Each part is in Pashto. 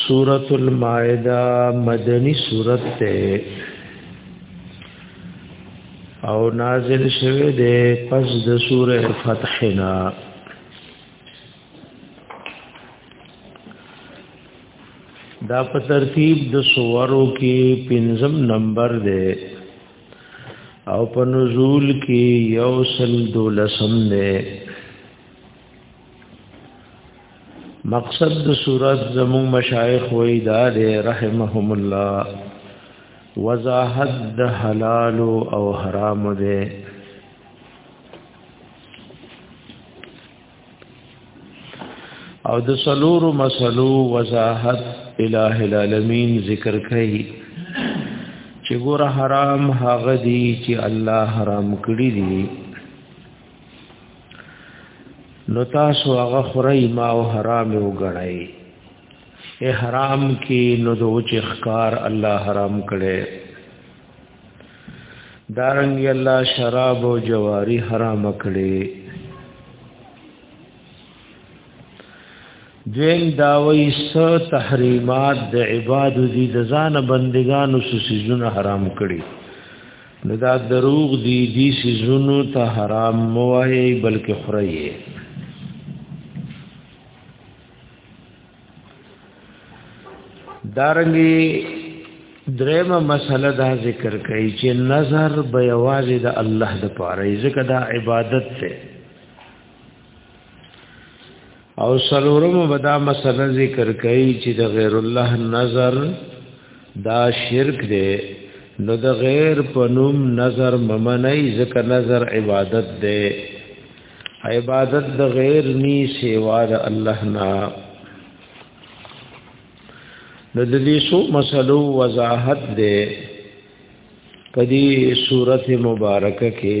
سورۃ المائدہ مدنی سورۃ ته او نازل شوه د پس د سوره فتح نه دا په ترتیب د سورو کې پنځم نمبر دی او په نزول کې یو سل دولسم دی مقصد د صورت زمو مشایخ وای دا دی رحمهم الله وضاحت د حلال او حرام دی او د سلور مسلو وضاحت الہ العالمین ذکر کړي چې ګور حرام هغه دي چې الله حرام کړی دي نو تاسو هغه خوري ما او حرام وګڼئ احرام کې نو د وچ اخکار الله حرام کړي دارنګ الله شراب او جواری حرام کړي دویم داوی سو تحریمات د عبادو دي د ځان بندگانو سيزونه حرام کړي نو دا دروغ دي دي سيزونو ته حرام موایي بلکې خورایي دارنګي درېمه مسله دا ذکر کوي چې نظر به یوازې د الله د پاره ځکه دا عبادت ته او سلورم بدا مسله ذکر کوي چې د غیر الله نظر دا شرک دی نو د غیر پنوم نظر ممنای ځکه نظر عبادت دی عبادت د غیر نی سیوا د الله نه نو د دې سو مسلو وضاحت دی په دې سورته مبارکه کې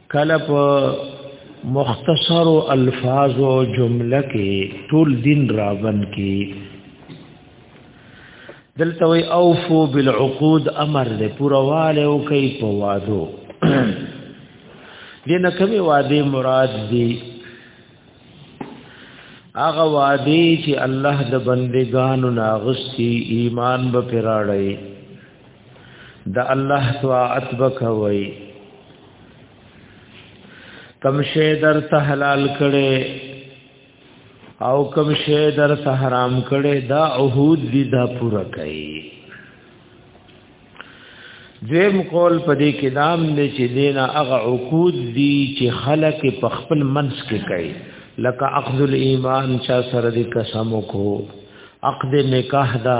کله په مختصر الفاظ او جمله کې ټول دین راغن کې دلته وی اوفو بالعقود امر دې پرواله او کوي په وادو دینه کوي وادي مراد دي هغه وادي چې الله د بندگانو ناغستی ایمان به پراړی د الله طاعت وکوي کم شی در ته حلال کړي او کم شی در ته حرام کړي دا عهود دي دا پورا کړي دیم قول پدې کې دام دې چې دینا هغه عقود دي چې خلق په خپل منس کې کوي لکه عقد الايمان چا سره دې قسم وکړو عقد نکاح دا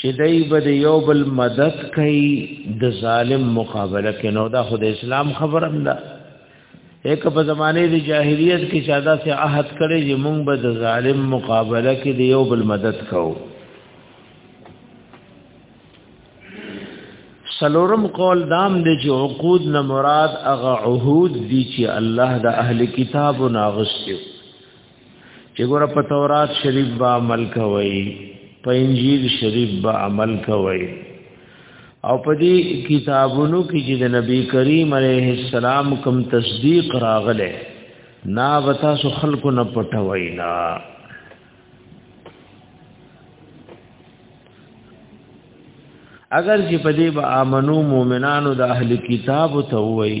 چې دای به د یو بل مدد کوي د ظالم مقابله کوي نو دا خو د اسلام خبره ده یک په زمانه د جاهلیت کې شاده سه عهد کړي چې مونږ به د ظالم مقابله کې د یو بل مدد کوو سلورم قول دام دی چې عقود نه مراد هغه عهود دي چې الله د اهل کتابو ناغستیو چې ګور په تورات شریف با عمل کوي په انجیل شریف با عمل کوي او په دې کتابونو کې چې د نبی کریم علیه السلام کوم تصدیق راغله نا وتا سو خلق نه پټوي نا اگر چې په دې به امنو مؤمنانو د اهل کتاب ته وایي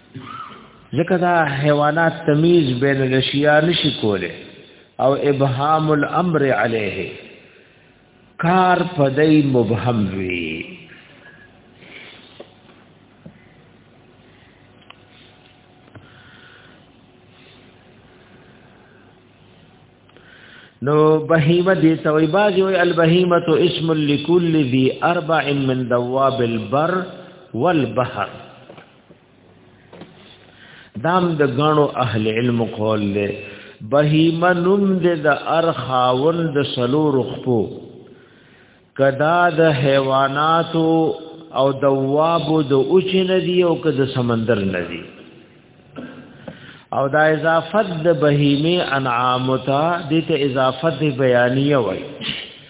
ځکه دا حیوانات تمیز بین الاشیاء نشي کوله او ابهام الامر علیه کار پدای مبهم وی نو بهیمه دی توي بازي وي البهیمه اسم لكل ذي اربع من دواب البر والبحر دام د غنو اهل علم قول له بهیمه نوم د ارخاون د سلور خپو کدا د حیواناتو او دوابو د اوچ ندی او که د سمندر ندی او دا اضافت د بهیمه انعام ته د ته اضافت بیانیه وای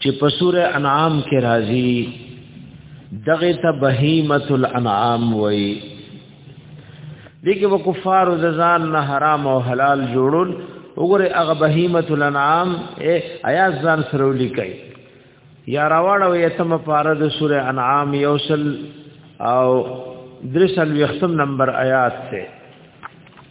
چې په سوره انعام کې راځي دغه ته بهیمه الانعام وای دغه وکفار د ځان نه حرام او حلال جوړول وګوره هغه بهیمه الانعام ایا ځان سره لیکي یا راوړ او یتم پاره د سوره انعام یوسل او درسل وختم نمبر آیات ته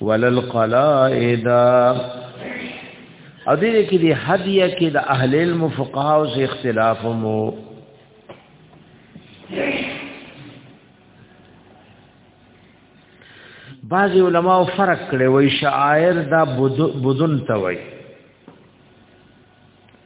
وللقلائد او دې کې د هدیه کې د اهل علم فقها او اختلاف مو بعض علما فرق کړي وي شاعر دا بدون ته وي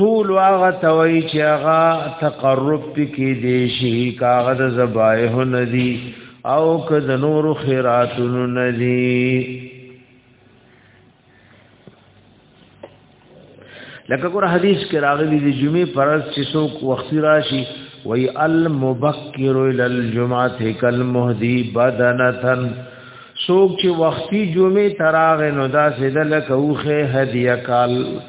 ټول هغه توي چې هغه تقرب پکې دی شي کاغذ زبایه ندي او که د نور خیراتونو ندي لکه ګور حدیث کې راغلي دی جمعې پرز چې څوک وخت راشي وی المبکر الى الجمعه کالمهدی بدنتن سوک چې وختي جمعه تراغ نو دا سیدل کوخه هدیه کال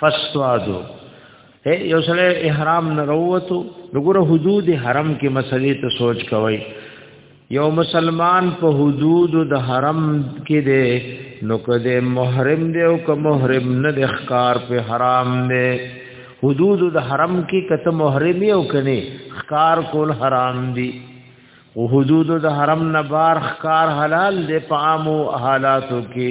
فسوادو اے یو سره احرام نه وروته وګوره حدود حرم کې مسلې ته سوچ کوي یو مسلمان په حدود د حرم کې دی نو کده محرم دی او که محرم نه د ښکار په حرام دی حدود د حرم کې کته محرم یو کني ښکار کول حرام دی او حدود د حرم نه بار ښکار حلال دی په عامو حالاتو کې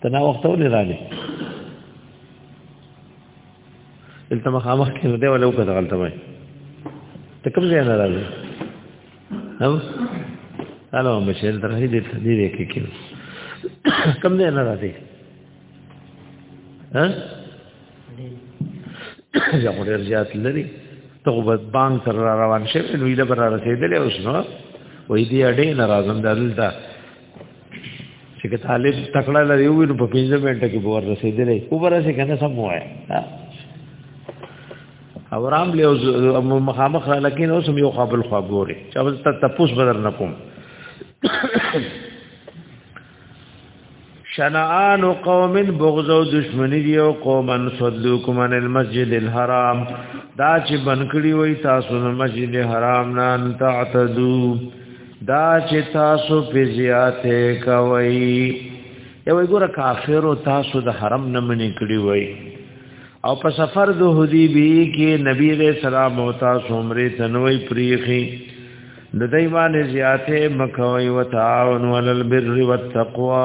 ته نا وخت ولې راغلی دلته مخامخ کې دی ولا وکړه غلطه وای ته کوم ځای نه راغلی هم الو مشر درې دې دې کې کې کوم ځای نه راغلی ها یا غوړې زیات لري ته وبد بانګ تر روان شې نو یې لپاره رسیدلې اوس نو وې دې اډې ناراضم دلته چې که طالب تکړه لري وي نو په 15 منټه کې ور رسیدلې او ور رسې کنه سم وای او رام له مخامخ را لکین اوس یو قابل خو ګوري چې بس ته تپوس بدر نکوم شنعان قوم بغض او دشمنی دی او قومن صدوکم عن المسجد الحرام دا چې بنکړی وای تاسو نو مسجد حرام نه تعتدو دا چې تاسو په زیاته کوي یو ګوره کافر او تاسو د حرم نه منې کړی وای او په سفر د حدیبی کې نبی علیہ السلام او تاسو عمره تنوي پریخي د دیوان زیاته مکوي وتعاون ولل بر والتقوا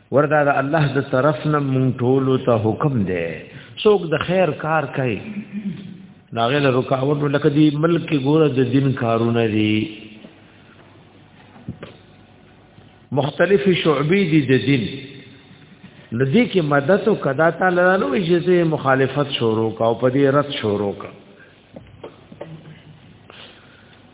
وردا د الله د طرف نه مونږ ټول ته حکم دی څوک د خیر کار کوي ناغه له رکاوټ لکه دی ملک کې ګوره د دین کارونه دي مختلف شعبې دي د دین لدی کې مدد او کدا تعالی له وی چې مخالفت شروع کا او په دې رد شروع کا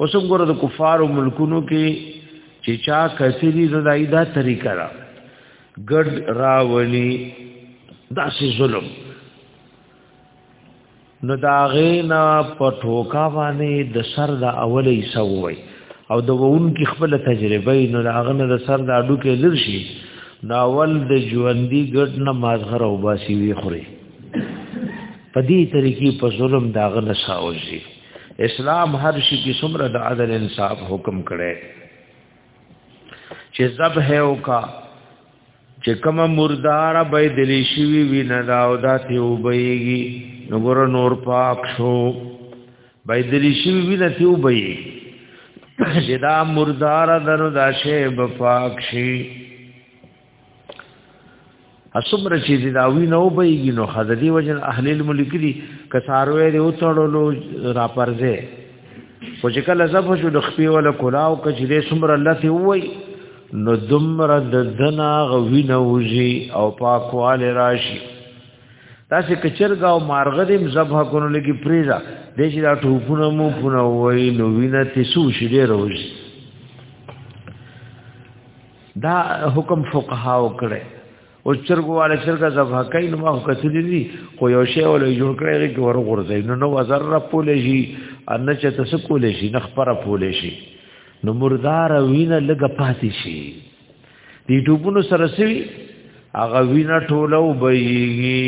اوس موږ د کفارو ملکونو کې چې چا کثیری زدای دا طریقه را ګډ راولي داسې ظلم نو دا غینا په ټوکا باندې د سر د اولې سووي او د وون کې خپل تجربه نو دا غنه د سر د اډو کې لر شي ناول د ژوندۍ ګډ نه مازغره او باسي وی خوري په دې طریقې په ظلم دا غنه ساوځي اسلام هر شي کې څومره د عدل انصاف حکم کړي چې ذبح او کا چې کوم مردار به دلی شي وی نه دا او دا ته وبېږي نو ګور نور پاک شو به دلی شي وی نه ته وبېږي چې دا مردار درو دا شی بفاک شي اسمره چې دی داوی نه وبېږي نو خدای وجن اهل الملک دي کثاروې دی او تړلو را پرځه خو چې کله زف شو د خپې ولا کلاو کچې سمره الله ته وای نو دمر د دنا غوی نه وږي او پاکوال راشي تاسو کچرګا او مارغه دې مزبه کونو لګي پریزا دې چې دا ټوپونه مو پونه وای نو وینه تسو شي ډېر وږي دا حکم فقها وکړي او چرګواله چرګه ذبح کوي نو ما کتلی دي خو یو شی ولې جوړ کړی لري چې ور غورځي نو نو وزر را پولې شي ان چې تاسو کولې شي نخ پر پولې شي نو مردار وینه لګ پاتې شي دې ټوبونو سره سوي هغه وینه ټوله وبېږي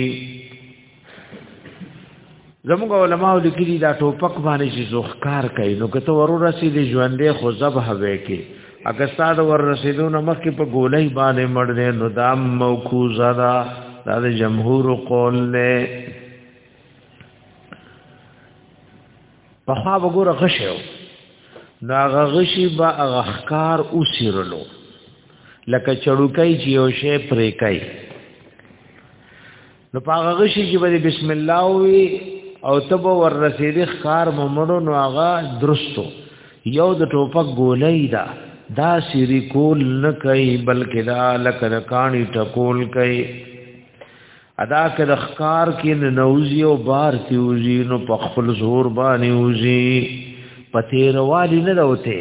زموږ علماء لیکلي دا ټوپک باندې چې زوخکار کوي نو کته ورور رسیدي ژوندې خو ذبح وې کې اګه ستاد ور رسیدو نو مخ کې په ګولۍ باندې مړ دې نو دا موقوزه دا دا د جمهور قول نه په خوا وګوره غشو دا غشي با غخکار اوسیرلو لکه چړوکای چې یو شی پرې کوي نو پاغه غشي کې به بسم الله وي او تب ور رسیدې خار ممړو نو هغه درستو یو د ټوپک ګولې دا دا سری کول نه کوي بلکې دا لکه د کانی ټکول کوي ادا که د خکار کې نه نوځي او بار تی وځي نو په خپل زور باندې وځي پته روالي نه دوته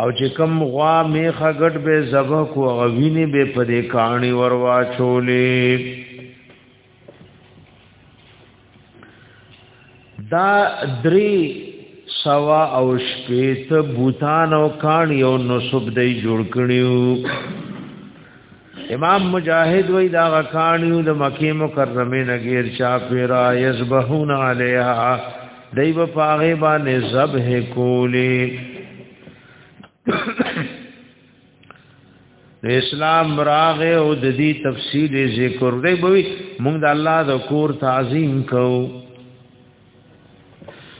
او چې کم غوا میخه ګټ به زبه کو غوینه به پدې کانی وروا چولې دا درې سوا او شپېت بوتان او کانی او نصب دی جوړ کړیو امام مجاهد وی دا غکانیو د مکی مکرمه نګیر چا پیرا یسبحون علیها دیو پاغه باندې ذبح کولی اسلام راغه او د دې تفصیل ذکر دی بوي موږ د الله د کور تعظیم کو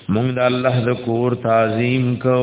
موږ د الله د کور تعظیم کو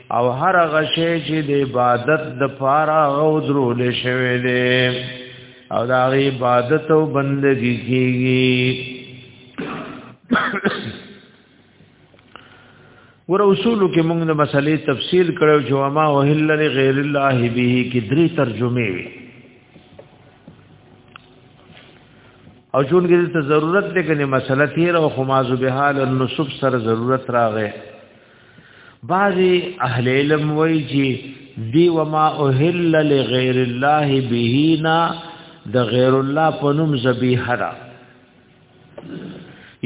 او هر هغه شی چې د عبادت د پاره او درول شوی دی او دا غي عبادت او بندگی کیږي ور اصول کې موږ د مسلې تفصیل کړو چې ما وهل لغیر الله به کې درې ترجمه وي او چون کې ته ضرورت دې کنه مسله تیر او خماز به حال النصب سره ضرورت راغې بعضی اهل علم وایي چې دی وما اوهل لغیر الله به نا د غیر الله په نوم ذبیحه را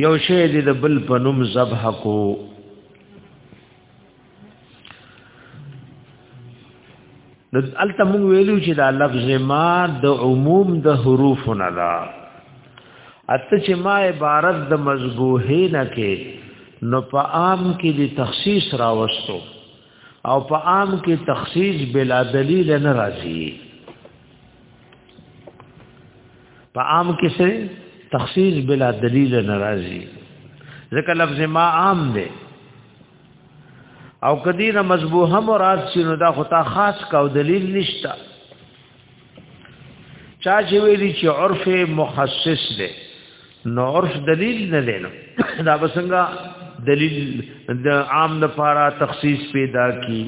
یو شی دی د بل په نوم ذبح کو نو الته مونږ ویلو چې دا لفظ ما د عموم د حروف نه دا اته چې ما عبارت د مذبوحه نه کې نو په عام کې د تخصیص راوستو او په عام کې تخصیص بلا دلیل نه راځي په عام کې څه تخصیص بلا دلیل نه راځي ځکه لفظ ما عام دی او کدی نه مذبوحه مراد شنو دا خو تا خاص کا او دلیل نشتا چا چې ویلی چې عرف مخصص دی نو عرف دلیل نه دی نو دا بسنګا دلیل د عام لپاره تخصیص پیدا کی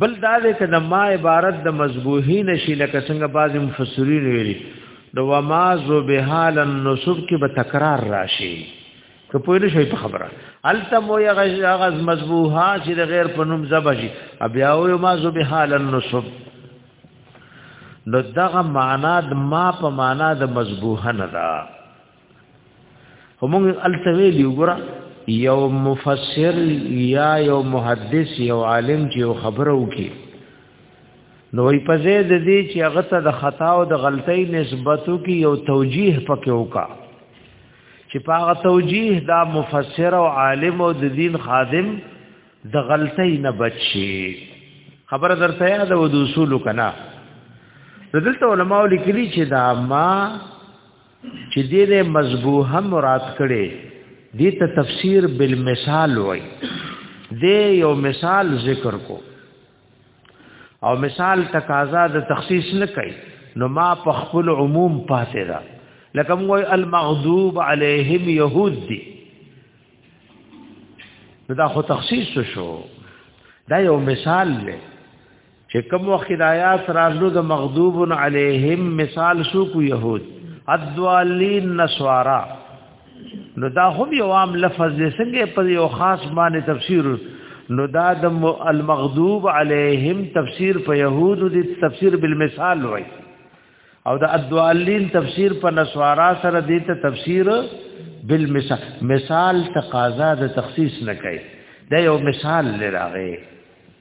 بل دا دې چې د ما عبارت د مذبوحی نشي لکه څنګه بعض مفسرین ویلي د وما ذبحال النصب کې به تکرار راشي که په دې شي په خبره التم یو غز مذبوحا چې د غیر په نوم زبجي بیا یو ما ذبحال النصب نو دغه معنا د ما په معنا د مذبوحه نه ده همون التویل یو ګره یو مفسر یا یو محدث یو عالم چې یو خبره وکي نو وی په زید دې چې هغه ته د خطا او د غلطۍ نسبتو کې یو توجیه پکې وکا چې په هغه توجیه دا مفسر او عالم او د دین خادم د غلطۍ نه بچي خبره درته یاد و د اصول کنا دلته علماء لیکلي چې دا ما چې دې نه مذبوحه مراد کړي دې ته تفسیر بالمثال وای دې یو مثال ذکر کو او مثال تقاضا د تخصیص نه کوي نو ما په خپل عموم پاتې ده لکه موږ المغضوب علیهم يهود دي دا خو تخصیص شو دا یو مثال دی چې کوم وخت د آیات راتلو د مغضوب علیهم مثال شو کو يهود ادوالین نسوارا نو دا هم یو عام لفظ دی څنګه په یو خاص معنی تفسیر نو دا د المغضوب علیهم تفسیر په يهود دی تفسیر بالمثال وای او د ادوالین تفسیر په نسوارا سره دی ته تفسیر بالمثال مثال تقاضا د تخصیص نه کوي دا یو مثال لراغه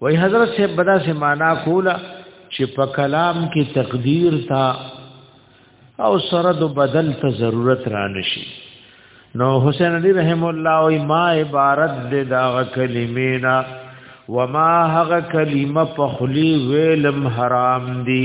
وای حضرت سے بدا سے معنا کولا چې په کلام کې تقدیر تا او سره د بدل ته ضرورت را نشي نو حسین علی رحم الله او ما عبارت د دا کلمینا وما هغه کلمه په خلی ویلم حرام دی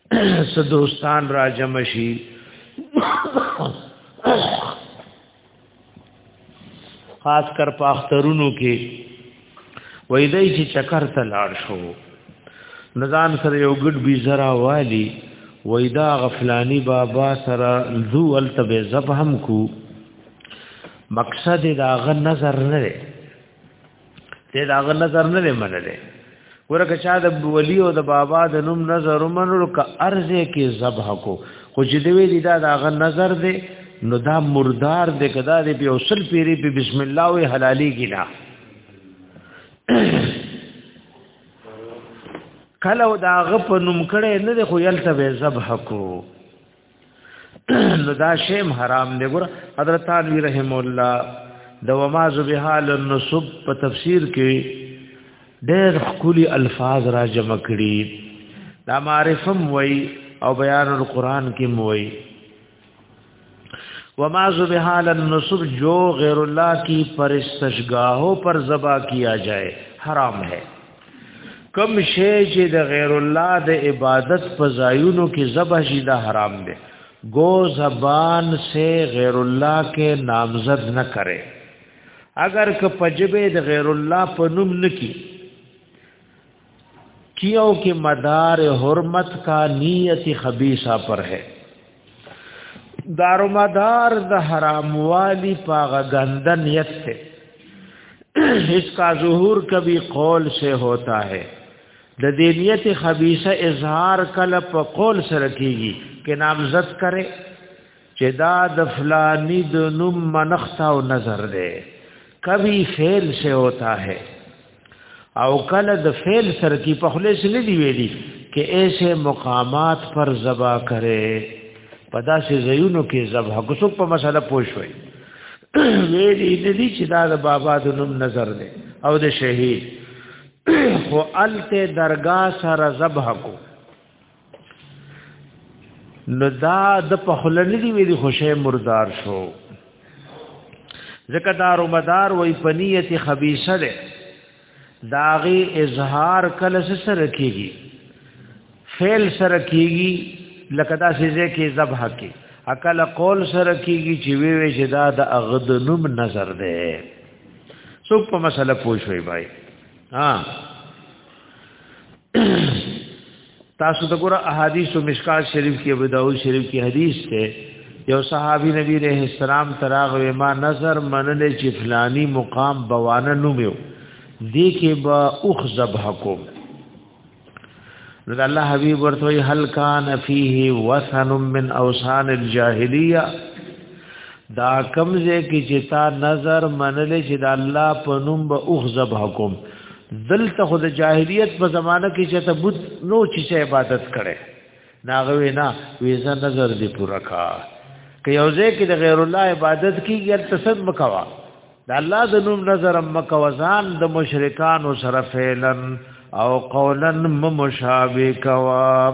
سدوستان را جمع شي خاص کر په اخترونو کې وای دی چې چکر ته لاړ شو نزان سره یو ګډ بي زرا والی وای دا غفلانی بابا سره ذو التبه زبهم کو مقصد دا غ نظر نه ته دا غ نظر نه منلې ورکه چا د ولی او د بابا د نوم نظر منلو ک ارزه کې ذبح کو خو چې دی ویلی دا دا غ نظر دی نو دا مردار دی کدا دی په اصل پیری په بسم الله وی حلالي کینا کله دا غ په نوم کړي نه دی خو یلته به ذبح کو نو دا شیم حرام دی ګور حضرت علي رحم الله د وما ذبحال النصب په تفسیر کې ډېر خولي الفاظ را جمع کړي دا معرفم وای او بیان القرآن کې موي وما ذبحال النصب جو غیر الله کی پرستشگاہوں پر ذبح کیا جائے حرام ہے کم شی چې د غیر الله د عبادت په ځایونو کې ذبح شي دا حرام دی گو زبان سے غیر الله کې نامزد نه کرے اگر که پجبه د غیر الله په نوم نکی کیو کې مدار حرمت کا نیت خبیثہ پر ہے دارو مدار د دا حراموالی پاغه غنده نیت ته اس کا ظهور کبھی قول سے ہوتا ہے د دې نیت خبيثه اظهار کله په قول سره کیږي کې نامزد کرے چې دا د فلانی د نوم منختا او نظر ده کبھی فعل سے ہوتا ہے او کله د فعل سره کی په خله سره دی ویلی کې ایسه مقامات پر زبا کرے پدا سے زیونو کې زبا کوڅو په مسله پوښوي ویلی د دې چې دا د بابا د نوم نظر دی او د شهید خو الته درگاه سره زبا کو نو دا د پخله نه دی ویلي خوشې مردار شو ځکه دار و مدار وای پنیت خبيثه ده داغي اظهار کله سره کیږي فعل سره کیږي لکه دا سیزه کې ذبح کې عقل قول سره کیږي چې وی وی چې دا د اغد نوم نظر ده څوک په مسله پوښوي بای ها تاسو د ګوره احادیث او مشکات شریف کې ابو داود شریف کې حدیث ته یو صحابي نبی رحم السلام تراغ ما نظر منل چې فلانی مقام بوانه نومیو دې کې با اوخ ذبح کوم نو الله حبیب ورته هل کان فیه وثن من اوثان الجاهلیه دا کمزه کې چې تا نظر منلې چې د الله په نوم به اوخ ذبح کوم دلته خو د جاهلیت په زمانه کې چې ته بت نو چې عبادت کړي ناغه وینا ویزه نظر دی پورا کا که یو ځای کې د غیر الله عبادت کیږي التسد مکوا د الله د نوم نظر مکوا ځان د مشرکان سره فعلن او قولا مشابه کوا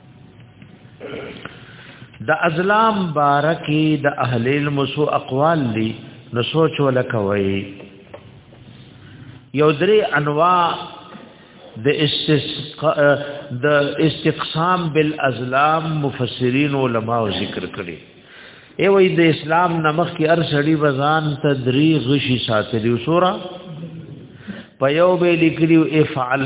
د ازلام بارکی د اهل المسو اقوال دی نو سوچ ولکوي یو درې انواع د استسقا د استقسام بالازلام مفسرین علما ذکر کړي ای وای د اسلام نمخ کې ار سړی بزان تدری غشي ساتلی وسورا په یو به لیکلی افعل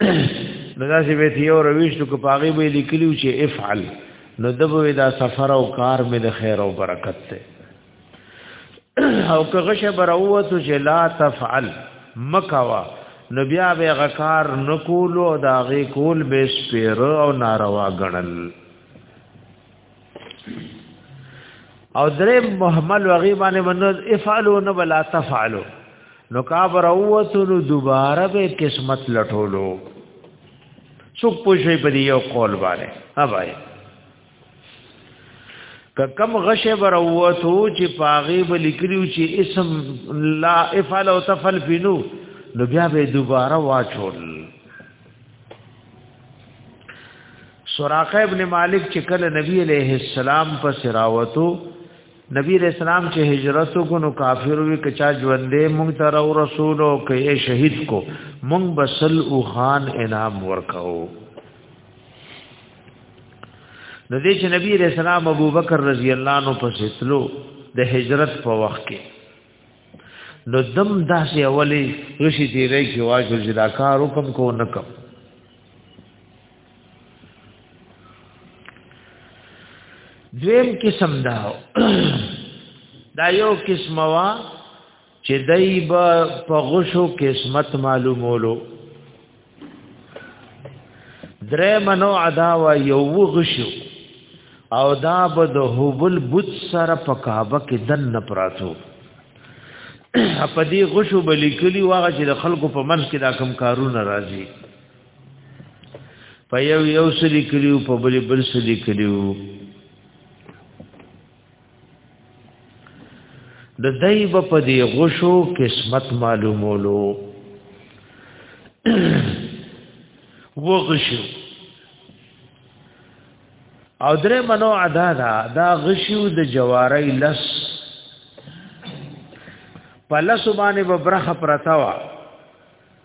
نو دا چې به یو رويشتو کو پاغي به لیکلو چې افعل نو دبو دا سفر او کار مې د خیر او برکت ته او که غشه براوته چې لا تفعل مکوا نو بیا به غکار نکولو دا غي کول به سپیر او ناروا غنل او درې محمل وغي باندې منو افعلوا نه ولا تفعلوا نو کابر اوتلو دوباره به قسمت لټولو څوک پوښي په دې یو قول باندې ها بھائی کم غشه بر اوتو چې پاغي به لیکلو چې اسم لا افعل او تفعل بنو نو بیا به دوباره واچول سراقه ابن مالک چې کله نبی علیہ السلام په سراوتو نبی علیہ السلام چې هجرت کو نو کافر وی کچا ژوندې مونږ ته او رسول او کې شهید کو مونږ بسل او خان انعام ورکاو نو دې چې نبی علیہ السلام ابو بکر رضی الله عنه په ستلو د هجرت په وخت کې نو دم داسې اولی رشی تیرې کې واجو چې دا کار وکم کو نکم دویم قسم دا دا یو قسم وا چې دای په غشو قسمت معلومولو درې منو ادا و یو غشو او دا به د هوبل بوت سره په کعبه کې دن نه پراتو په دې غشو بلیکلی واغه چې د خلکو په منځ کې دا کم کارونه راځي په یو یو سلی کلیو په بل بل سلی کلیو د دای په پدی غشو قسمت معلومولو وغشو او درې منو ادا دا دا غشو د جواری لس پلس باندې به برخه پرتا وا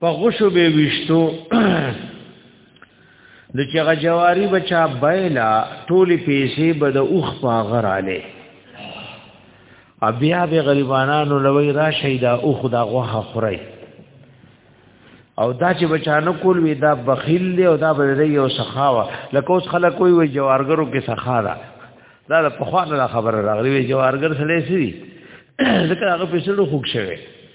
په غشو به وشتو د چې غجواری بچا بایلا ټولې پیسې به د اوخ په غراله بیا به غریبانانو لوی را شیدا اوخ دا غوخه خوري او دا چې بچانو کول وی دا بخیل دی او دا به دی یو سخاوه لکه اوس خلک کوئی وی جوارګرو کې سخا ده دا د پخوانه خبره راغلی وی جوارګر سره سي ذکر هغه پیسې ډو خوښ شوی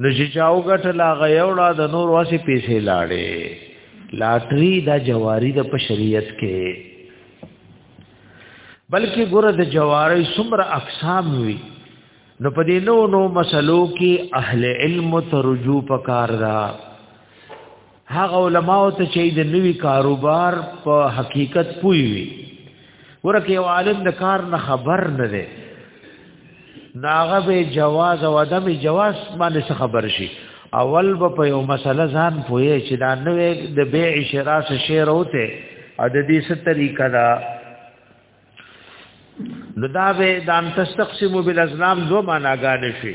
نو چې چاو غټ لا غيوړه د نور واسي پیسې لاړې لاټري دا جواری د په شریعت کې بلکې ګوره د جواری څومره اقسام وي نو په دې نو نو مسلو کې اهل علم ترجو پکار دا هغه علما او ته چې د نوي کاروبار په حقیقت پوي وي ورکه یو عالم د کار نه خبر نه دی ناغه به جواز او عدم جواز باندې خبر شي اول به په یو مسله ځان پوي چې دا نوې د بیع شراء سره شعر اوته ا د دې ست طریقه دا نو دا به دام تستقسم بالازلام دو معناګان شي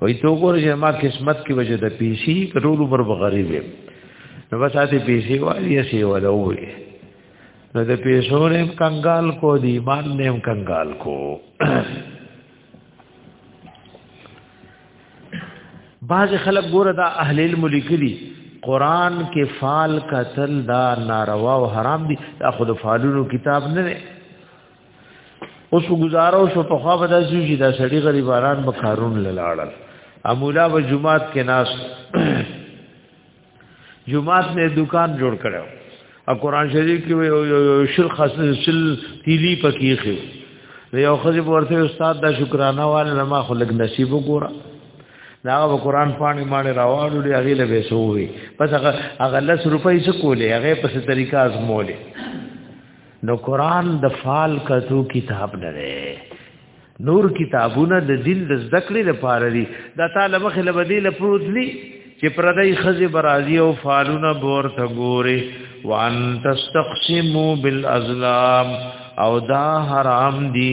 وای ته وګوره چې ما قسمت کې وجه د پیسي ټول عمر به غریب یم نو بس اته پیسي والی شي ولا وې نو د پیسو نه کنګال کو دی ایمان نه کنګال کو بعض خلک ګوره دا اهل علم لیکلي قران کې فال قتل دا ناروا او حرام دي دا خود فالونو کتاب نه اوس گزارو شو په خوا بدا شي چې دا سړي غریباران به کارون لاړل امولا به جمعات کې ناس جمعات نه دکان جوړ کړو او قران شریف کې یو شل خاص شل تیلی پکې خو یو خزي ورته استاد دا شکرانه والے لما خلق نصیب وګوره دا به قران پانی باندې راوړل دی هغه له وسوي پس هغه هغه لس روپۍ څه کولې هغه په څه طریقه ازمولې نو قران د فال کتو کتاب نه دی نور کتابونه د دین د زده کړې لپاره دي دا تعالی مخې له بدیل پروت دي چې پردای خزه برازي او فالونه بور ته ګوري وان تستقسمو بالازلام او دا حرام دي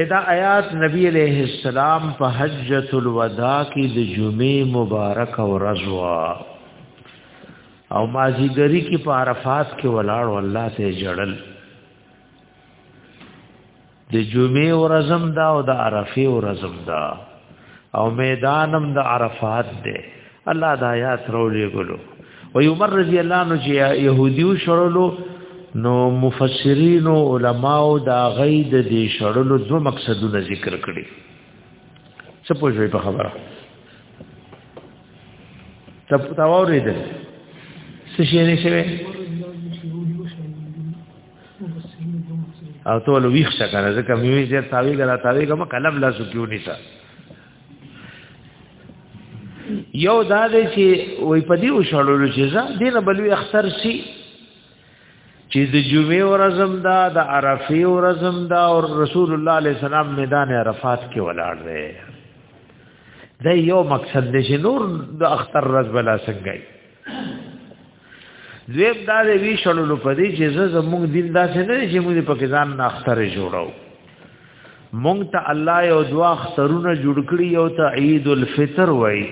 ادا آیات نبی علیہ السلام په حجۃ الوداع کې د جمعې مبارک او رضوا او مازیګری کې په عرفات کې ولاړ الله ته جړل د جمعې ورځم دا او د عرفې ورځم دا او میدانم د عرفات دی الله د آیات رولې ګلو و عمر رضی الله عنه چې يهوديو شړلو نو مفسرین او علما او دا غي د دې شړلو دوه مقصدونه ذکر کړي څه پوښوي په خبره ته تاورې ده څه شي نه شوي او ته لويخ څنګه ځکه مې زه تاوي غلا تاوي کوم قلم لاسو کیونی څه یو دا دی چې وای په دې وشړلو چې ځا دینه بلوي اختر شي چې د جمعې ورځم دا د عرفه ورځم دا او رسول الله علیه السلام میدان عرفات کې ولاړ دی دا یو مقصد دی چې نور د اختر ورځ بلا څنګه دویم دا دی وی شړلو په دې چې زه زموږ دین داسې نه دی چې موږ په کې ځان نه اختره جوړو مونږ ته الله یو دوا اخترونه جوړ کړی یو ته عید الفطر وای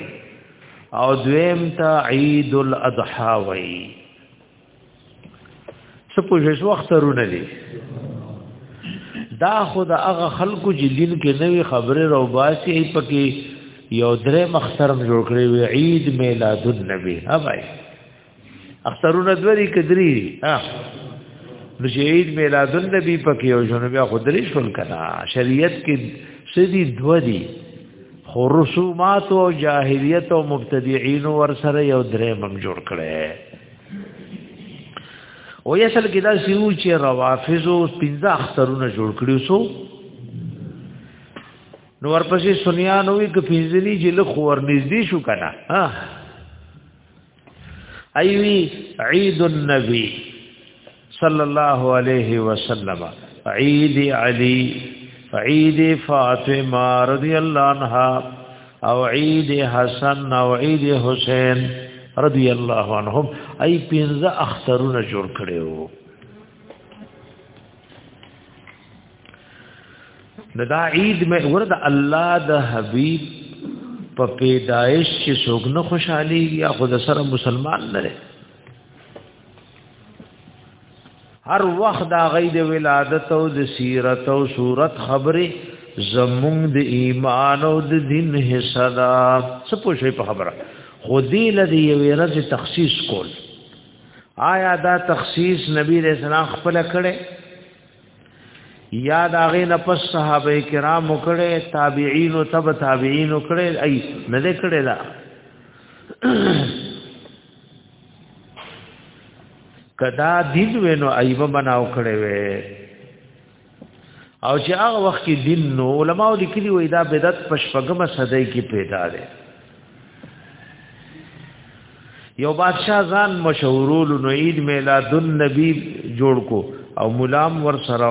او دویم ته عید الاضحی وای سپوږیش وخت رونه دي دا خود هغه خلکو چې دین کې نوې خبره راو باسي ای پکې یو درې مخترم جوړ کړی وی عید میلاد النبی ها بھائی اخترونه دوری کدری ها نو چې عید میلاد النبی پکې یو جنو بیا خو درې شول کنا شریعت کې سدي دوری خو رسومات او جاهلیت او مبتدعين ور سره یو درې مم جوړ کړي او یا شل کې دا سیو چې روافضو پنځه اخترونه جوړ کړیو سو نو ورپسې سنیانو وی کې پنځلی چې له خور نږدې شو کنه ها ایوی عید النبی صلی الله علیه وسلم عید علی عید فاطمه رضی الله عنها او عید حسن او عید حسین رضی الله عنهم ای پنځه اخترونه جوړ کړو نو دا عید مې ورته الله د حبیب په پیدایش چې څوګنه خوشحالي یا خود سره مسلمان نه هر وخت دا غي د ولادت او د سیرت او صورت خبره زمونږ د ایمان او د دین حصہ ده څه پوښي په خبره خو دې لدی یو ورځ تخصیص کول آیا دا تخصیص نبی رسول الله خپل کړي یا دا غي نه پس صحابه کرام کړي تابعین او تبع تابعین کړي ای نه کړي دا کدا دین وینو ایب بناو کړي وي او چې هغه وخت کې دین نو علما لیکلي وي دا بدعت پښپګمه صدای کې پیدا ده یو بادشاہ ځان مشهورول نو عید میلاد النبی جوړ کو او ملام ور سره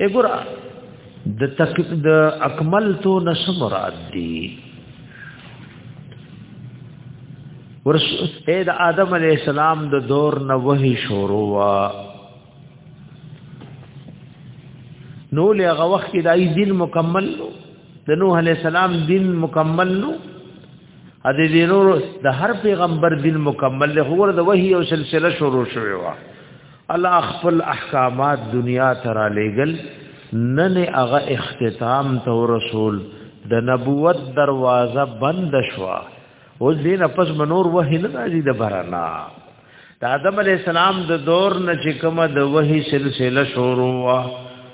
وګوره د تک د اکمل تو نس مراد دی ورس اے د آدم علی السلام د دور نه وਹੀ شروع وا نو لغه وخت کې دای دین مکمل نو د نوح علی السلام دین مکمل نو ا دې دینور د هر پیغمبر دین مکمل له هور د وਹੀ او سلسله شروع شوی وا الله خپل احکامات دنیا ته را لېږل نن هغه اختتام ته رسول د نبوت دروازه بند شوه اوس دین پس منور وحی نه راځي د برانا د آدم علی السلام د دور نه چې کومه د وحی سلسله شروع وا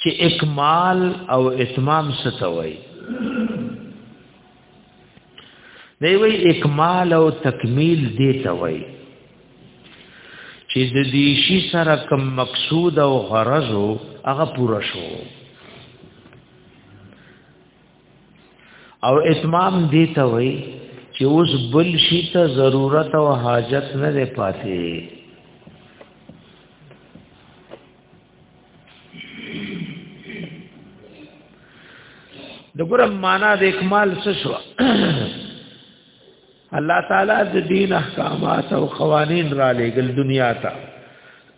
چې اکمال او اتمام ستوي دی وی اکمال او تکمیل دی توي چې د دې شي سره کوم مقصود او غرض هغه پوره شو او اتمام دی ته وای چې اوس بل شي ته ضرورت او حاجت نه دی پاتې د ګرم معنا د اکمال څه شو الله تعالی د دین احکامات او قوانین را لېګل دنیا ته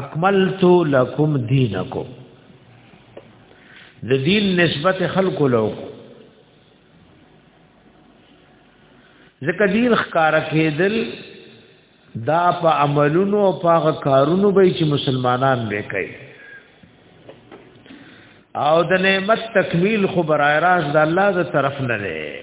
اکملت لکم دینکم د دین نسبت خلق لو ځکه دین ښکارا کېدل دا په عملونو او په کارونو به چې مسلمانان به کوي او د نعمت تکمیل خو برای راز د الله د طرف نه لري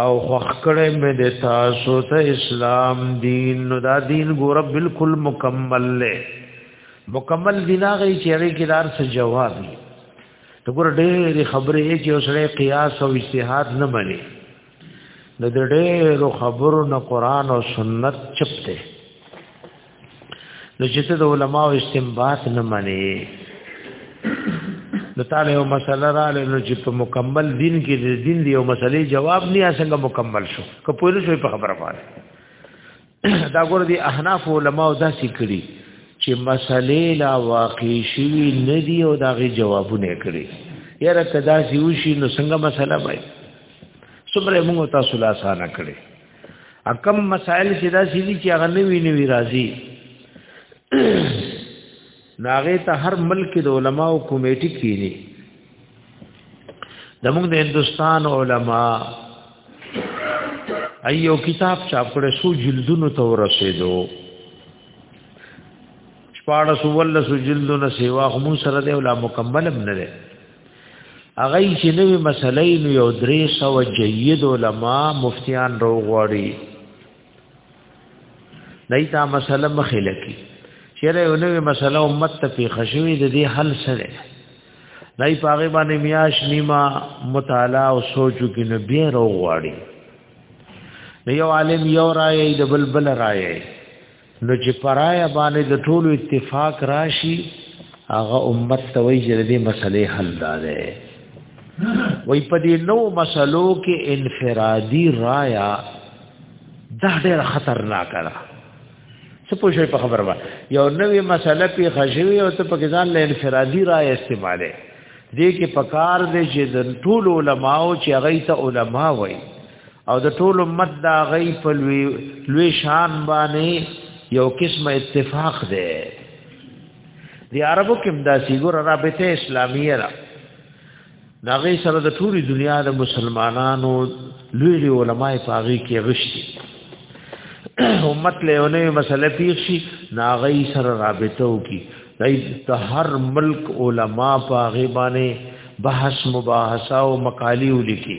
او خوخکړې مې د تاسو ته اسلام دین نو دا دین ګور بالکل مکمل له مکمل دین هغه چې هغه کردار څه جواب دی ته ګور ډېر خبرې چې اوسړې قیاس او اجتهاد نه مني د ډېر خبرو نه قران او سنت چپته نو چې ته د علماو استنباط نه منې نو تعالی یو مسله را لنو چې په مکمل دین کې د دین دی یو مسلې جواب نه څنګه مکمل شو که پوه شو په خبره باندې دا ګور دي احناف علما او داسې کړي چې مسلې لا واقع شوي نه دی او دا غي جوابونه کړي یاره تداسي وشي نو څنګه مسله وای څومره موږ تاسو لا سانه کړي اکم مسائل چې دا سړي چې هغه نوی نوی راځي ناغه ته هر ملک د علماو کمیټه کینی د موږ د هندستان علما ایو کتاب چاپ کړه سو جلدونو ته ورسېدو شپاړس ولس جلدونه سیوا هم سره دی ولا مکمل هم نه دی هغه چې نوې مسلې نو یو درې سو جید علما مفتیان روغوري دایته مسله مخې لکی چیرې یو نوې مسله امت ته پیښ شوې د دې حل سره دای په هغه باندې میاش نیما مطالعه او سوچو کې نو بیا روغوري یو عالم یو رائے د بلبل رائے نو چې پرایا باندې د ټولو اتفاق راشي هغه امت ته وایي چې دې مسلې حل ده وای په دې نو مسلو کې انفرادي رایا دا ډېر خطرناک ده څه پوښي په خبره وای یو نوې مسله په خشوي او ته په ځان له انفرادي رائے استعماله دې کې پکار دې چې د ټول علماو چې هغه ته علما وای او د ټول امت دا غي په لوی لوی شان باندې یو قسم اتفاق دی دی عربو کې دا سیګور رابطه اسلامیه را ناغي سره د ټولي دنیا د مسلمانانو لوی لوی علماء پاغي کې غشتي امت له ونه مسله پیښ شي ناغي سره رابطه وکي د هر ملک علماء پاغي باندې بحث مباحثه او مقالی ولیکي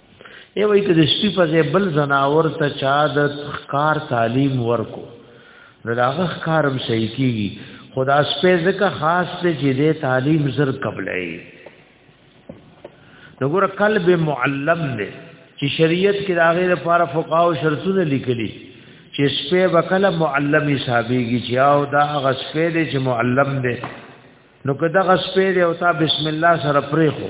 ای وای ته د شپې په ځای بل زناور ته چا د ښکار تعلیم ورکو نو دا ښکارم صحیح کیږي خدا سپه ځکه خاص ته چې د تعلیم زر قبلای وګوره قلب معلم دی چې شریعت کې راغې لپاره فقها او شرطونه لیکلي چې سپه وکله معلم حسابيږي چې او دا غسفه دی چې معلم دی نو که دا غسفه دی او تا بسم الله سره پرې خو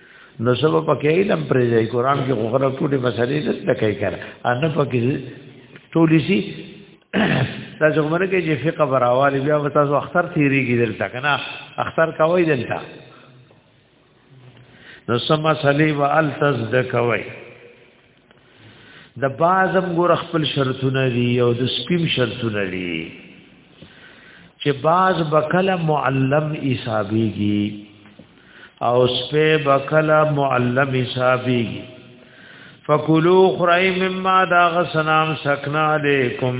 نو سبا پکې علم پرې ځای قران کې غوغره ټوټه مسلې نه تکای کړه ان پکې ټولې شي دا څنګه کې چې فقہ براوالي بیا تاسو اختر تیریږي دلته کنه اختر کوي دلته نو سم مسلې و التز د کوي د بازم ګور خپل شرطونه دي او د سپیم شرطونه دي چې باز بکله معلم حسابيږي او سپه بکله معلم حسابيږي فکلوا خرای مما دا غسنام سکنا علیکم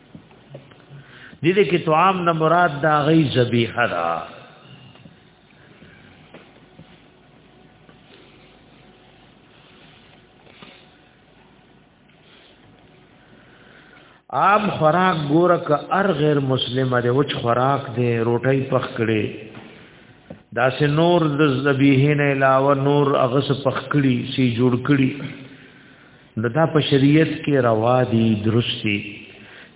دې دې کې طعام نه مراد دا غي ذبیحه ده عام خوراک ګوره که ار غیر مسلمه دی وچ خوراک دی روټۍ پخ کړي دا سه نور د ذبیحین علاوه نور اغس پخ کړي سی جوړ کړي نو دا په شریعت کې روا دي درست دي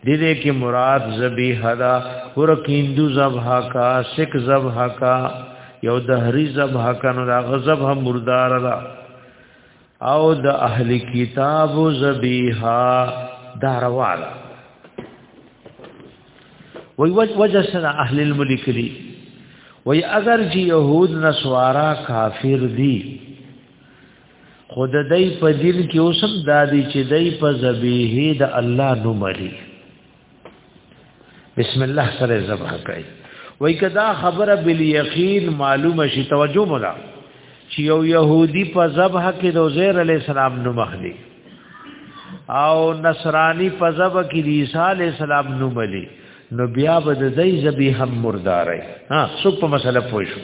دې دې کې مراد زبی حدا ور کیندو زبح کا سک زبح کا یو دهری زبح کا نو دا غزب هم مردار را او د اهل کتاب زبیها دا روا ده وی وجه سره اهل الملک دي وی اگر جی يهود نسوارا کافر دي خود دای په دل کې اوسم دادی چې دای په ذبیح د الله نو مری بسم الله سره ذبح کوي وای کدا خبره بل یقین معلومه شي توجه مولا چې یو يهودي په ذبح کې د عزیر علی السلام نو مخلي او نصرانی په ذبح کې د عیسی علی السلام نو ملي نو بیا به د دای ذبیح هم مرداري ها څوک په مسله پوه شو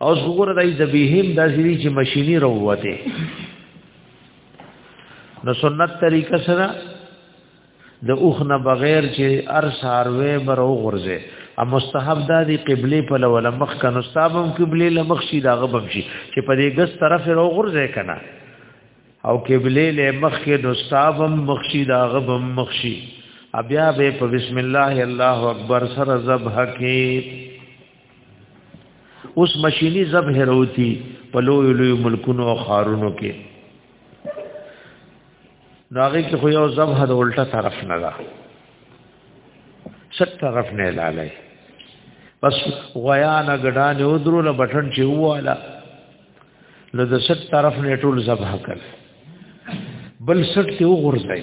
او زغور دای ذبیهم د ذری چې ماشینی روته نو سنت طریقه سره د اوخ نه بغیر چې ار ساروي برو غرزه ا مستحب د دی قبله په لول مخ کنو ستابم قبله لمخ شي دا غبم شي چې په دې ګس طرف رو غرزه کنا او قبله له مخ کې نو ستابم مخ شي دا غبم مخ شي بیا به په بسم الله الله اکبر سره ذبح کې اوس ماشيني زب هروتی په لوی لوی ملکونو او خارونو کې ناغه کې خو یو زب هد الټا طرف نه ده ست طرف نه لاله بس غیا نه ګډان یو درو له بټن چې واله نو د ست طرف نه ټول زب حکل بل ست ته وغورځي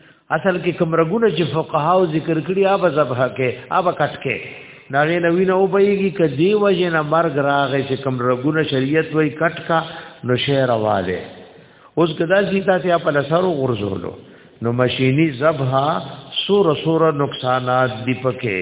اصل کې کوم رګونه چې فقهاو ذکر کړي اوب ذبح کې اوب کټ کې ناغه نوینه او بېږي ک دی وجه نه مرګ راغې چې کوم رګونه شریعت وای کټ کا نو شعر واله اوس کدا چې تاسو په لسر غرزولو نو ماشيني ذبح سور سور نقصانات دی پکې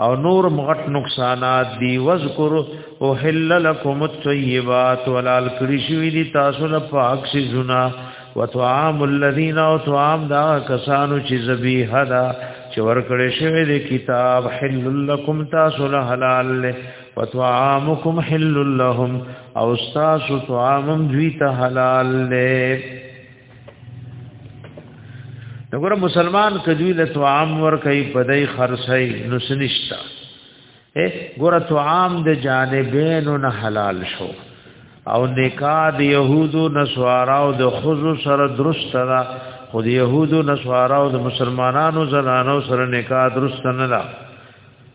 او نور مغت نقصانات دی وذکر او حل لكم الطيبات ولال کړي شوی دي تاسو نه پاک سي زنا وطعام الذين او طعام دا کسانو چې زبي حدا چې ورکړي شوی دي کتاب حل لكم تاسو له حلال له وطعامكم حل لهم او تاسو طعامم دوی ته حلال له دغه مسلمان کدوی له تو عام ور کوي پدای خرسای نو سنشتا اے ګور تو عام د جانبین نه حلال شو او نکاح د يهودو نسواراو د خزو سره درست را خو د يهودو نسواراو د مسلمانانو زنانو سره نکاح درست نه را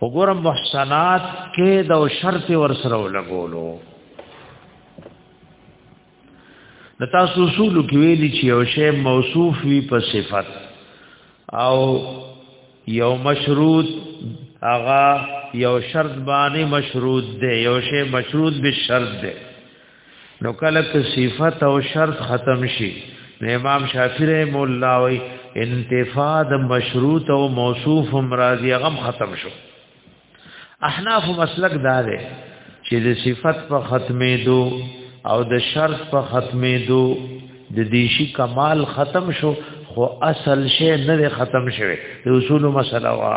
وګوره محسنات کې د شرط ور سره لګولو د تاسو اصول کې ویلي چې یو شی موصوف وي په صفت او یو مشروط هغه یو شرط باندې مشروط دی یو شی مشروط به شرط دی نو کله چې صفت او شرط ختم شي نو امام شافعی رحم الله وی انتفاع د مشروط او موصوف مرضی غم ختم شو احناف مسلک دا دی چې د صفت په ختمې دو او د شرط په ختمې دو د دیشی کمال ختم شو خو اصل شی نه ختم شوی د اصول مسله وا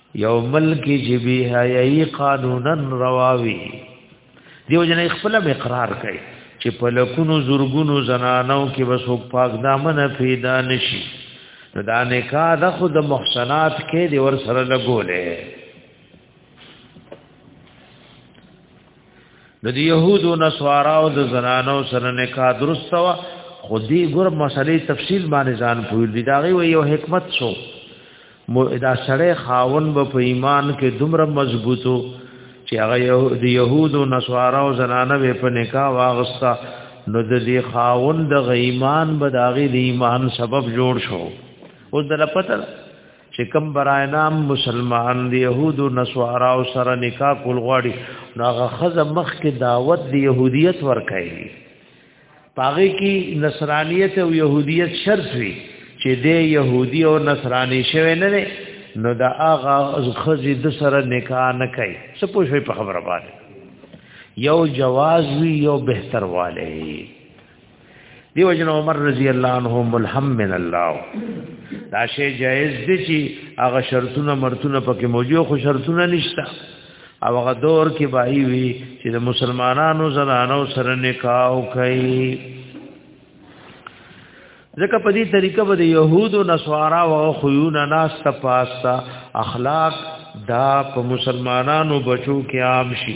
یو ملک چې بی حیاي قانونا رواوي دیو جن خپل اقرار کوي چې په لکونو زورګونو زنانو کې بس حق پاک دامن پیدا نشي نو دا نکاح د خود محسنات کې دی ور سره لګولې نو د يهودو نسواراو د زنانو سره نکاح درست وا خو دې ګور مسلې تفصیل باندې ځان پوهل دي دا غي یو حکمت شو دا سړی خاون به په ایمان کې دومره مضبوطو چې هغه د يهودو نسواراو زنانه به په نکاح واغستا نو د دې خاون د غیمان به د هغه د ایمان سبب جوړ شو او د لپته چې کوم برای نام مسلمان دی يهود او نصارا او سره نکاح کول غواړي نو هغه خزه مخ کې دعوت دی يهوديت ورکړي پاغه کې نصرانيت او يهوديت شرط وي چې دی يهودي او نصراني شوی نه نه نو دا هغه خزه د سره نکاح نه کوي څه پوښوي په خبره باندې یو جواز وی یو بهتر والے دی وجن عمر رضی الله عنه ملهم من الله دا شی جایز دی چې هغه شرطونه مرتونه پکې موجود خو شرطونه نشته او هغه دور کې بای وی چې د مسلمانانو زنانو سره نکاح کوي ځکه په دې طریقه به د يهودو نصارا او خيونه ناس ته پاستا اخلاق دا په مسلمانانو بچو کې عام شي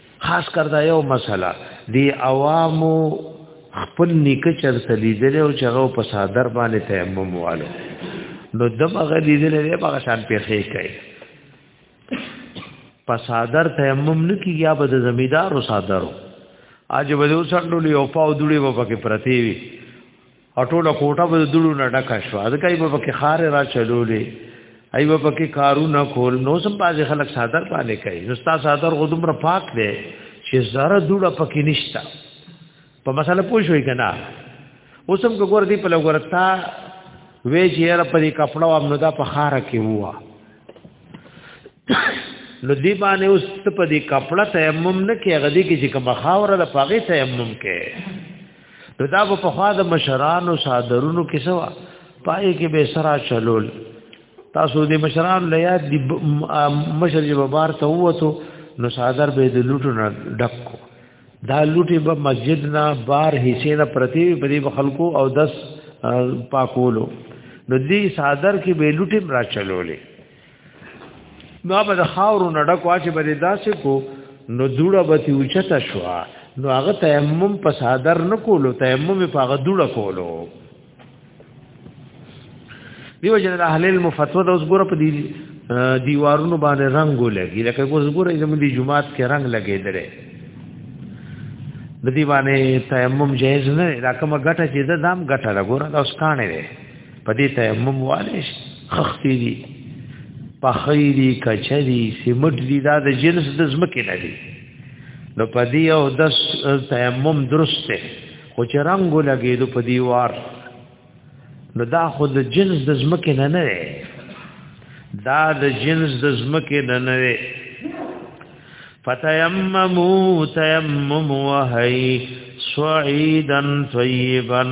خاص کر دا یو مسله دی عوامو خپل نیکه چرته لیدل او چغو په صادر باندې تیمم والو نو دمغه لیدل دی هغه شان پیخې کوي په صادر تیمم نه کی یا به د زمیدار صادرو اج به وسړلو یو پاو دوړي و پکې پرتی وي اټوله کوټه به دړو نه ډکه شو دا کوي په کې خار را چلولې ایو په کې کارونه کول نو سم باز خلک صادر پاله کوي نو ستا صادر غدوم را پاک دی چې زره دړه پکې نشتا په مسله پوښوي کنه اوسم ګور دی په لګورتا وې چې یاره په دې کپړو امنو دا په خار کې ووا نو دی باندې اوس په دې کپړه تیمم نه کې غدي کې چې کوم خاور د پاغه تیمم کې نو دا په خوا د مشرانو صادرونو کې سوا پای کې به سرا چلول تاسو د مشران له یاد دی مشر جب بار ته وته نو صادر به د لوټو نه ډکو دا لوټي به مسجد نه بار حصے نه پرتی په دې خلکو او دس پاکولو نو دې صادر کې به لوټي را چلولې نو به د خاورو نډک واچې به داسې کو نو دوړه به تی اوچته شو نو هغه تیمم په صادر نه کولو تیمم په هغه دوړه کولو دیو جن اهل المفتوا د اوس ګوره په دی دیوارونو باندې رنگ ولګي لکه اوس ګوره زموږ دی جمعات کې رنگ لګېدل د دې باندې تیمم جایز نه دا کومه ګټه چې د دام ګټه لګوره دا اوس کانه په دې تیمم والش خختی دي پخې دي کچري سیمټ دي دا د جنس د زمکه نه دي نو په دې او د تیمم درسته خو چې رنگ لګي دو په دیوار نو دا خو د جنس د زمکه نه نه دا د جنس د زمکه نه نه فتیممو تیمم وحی سعیدن طیبن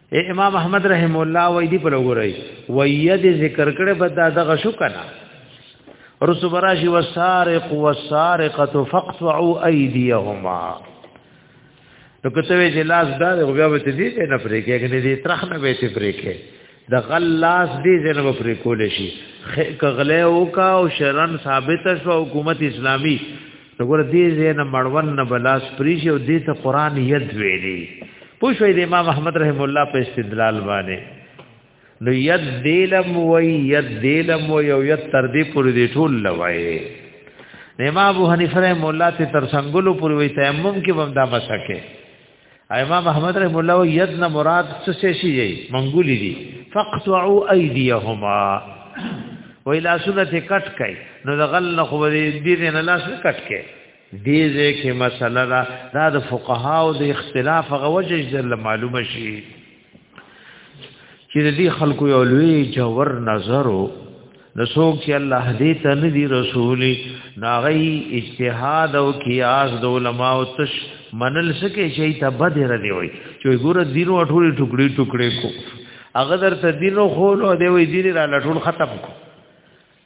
اے امام احمد رحم الله وای دی په لګورای وای دې ذکر کړه بد دغه شو کنه رسو براشی وسارق وسارقه فقطعوا ايديهما نو کته وی چې لاس دا دی بیا به ته دې نه پرې کې کنه دې ترخ نه به ته پرې کې د غل لاس دې نه به پرې کول شي کغله او کا او شرن ثابت شو حکومت اسلامی وګوره دې زین مړون نه بلاس پریش او دې ته قران ید ویلي پوښوي د امام احمد رحم الله په استدلال باندې نو ید دیلم وی ید دیلم وی او ید تر دې پورې دې ټول لوي امام ابو حنیفه رحم الله ته تر څنګهلو پورې وی تیمم کې بم دا مسکه امام احمد رحم الله و یدنا مراد څه شي یي منګولي دي فقطعوا ايديهما وای لاسونه ته کټ کای نو د غل نه خو دې دې نه لاس کټ کای دې ځکه مسله دا د فقهاو د اختلاف غوجه جل معلومه شي چې د دې خلکو یو لوی جوور نظر وو نو څوک چې الله دې ته نه دی رسولي ناغي اجتهاد او قیاس د علما او تش منل سکے شي ته بد ردی وي چې ګوره دینو ټولې ټوکړي ټوکړي کو هغه درته دینو خو نو دی وي دین را لټول ختم کو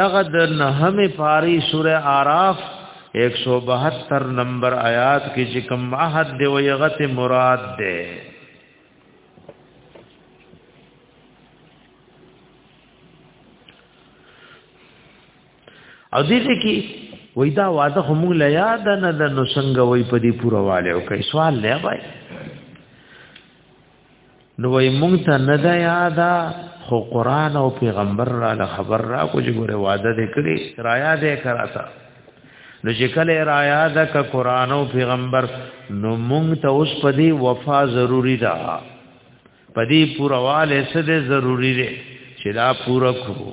دغه د نهمه پاری سوره আরাف 172 نمبر آیات کې چې کوم عهد دی ویغت مراد دی او دې دې کې وای دا واده هم لا یاد نه د نو څنګه وای په دې پوره والو کوي سوال نه وای نو وای مونږ ته نه دا یادا خو قران او پیغمبر را له خبر را کو چې ګوره وعده دې کړی رایا دې کراتا نو چې کله رایا دا ک قران او پیغمبر نو مونږ ته اوس پدی وفا ضروری ده پدی پورواله څه دې ضروری ده چې دا پورا کړو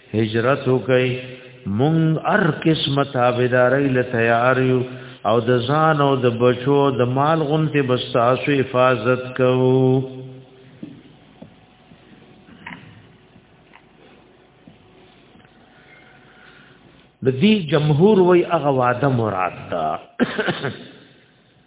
هجرت وکي مونږ هر قسمه تابعداري له تیار یو او د ځان او د بچو د مال غونته بستاسو حفاظت کوو د دې جمهور وای هغه واده مراد ده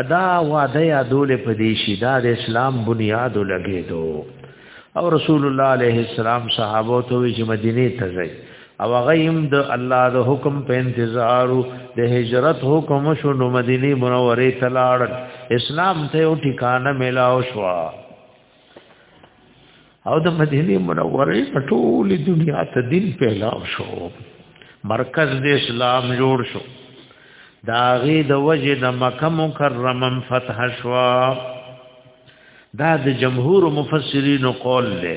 ادا واده یادول په دې شي دا د اسلام بنیاد لګېدو او رسول الله علیه السلام صحابه ته وی چې مدینه ته ځي او هغه هم د الله د حکم په انتظار د هجرت حکم شو نو مدینه منوره ته لاړ اسلام ته یو ټیکانه ملاو شو او د مدینه منورې په ټول دنیا ته دین پیلاو شو مرکز د اسلام جوړ شو دا غي د وجه د مکه مکرمه فتح شوا دا د جمهور مفسرین قول له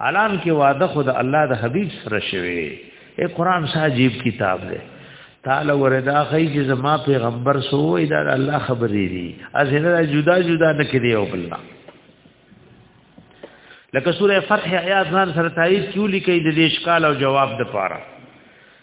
الان کې وعده خود الله د حبيب سره شوی اے قران ساجيب کتاب دی تعالی وردا خی چې زما پیغمبر سو وې دا الله خبرې دي ازنه جدا جدا نه کړي او بل لکه سوره فتح آیات ځان سره تایید کیو لیکي د دې اشکال او جواب د پاره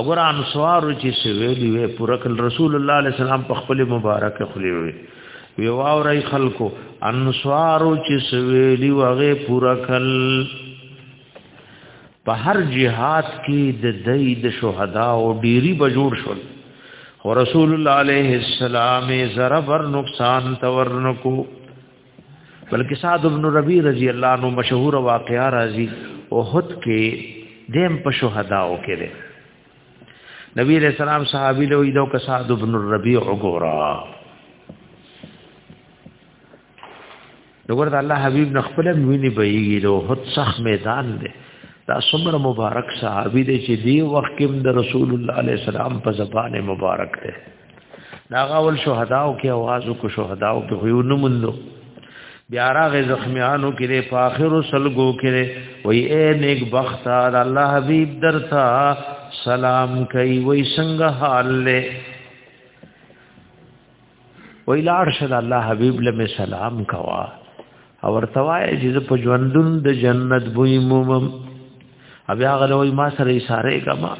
اگر انصار چې سویلی وی پورا کل رسول الله علیه السلام په خپل مبارک خلی وی وی واورای خلکو انصار چې سویلی وغه پورا کل په هر جهاد کې د دای د شهدا او ډیری بجوړ شول او رسول الله علیه السلام زره ور نقصان تورنکو بلکې سعد بن ربی رضی الله عنه مشهور واقعا راځي او هوت کې دیم په شهداو کې دی نبی علیہ السلام صحابي له یو ک سعد بن ربی وګورا دغه الله حبیب نه خپل ویني بهیږي له هوت سخت میدان دی دا څومره مبارک صحابي دی چې دی وخت کې د رسول الله علیه السلام په زبان مبارک دی دا غول شهداو کې आवाज کو شهداو کې خو نه مندو بیا راغ زخمیانو کې له فاخر سلګو کې وای اے نیک بخت الله حبیب درتا سلام کوي وای څنګه حال له وای لار شد الله حبیب لمه سلام کوا او ورته وایي چې زه په ژوندون د جنت بوی مومم بیا هغه وایي ما سره اشاره کما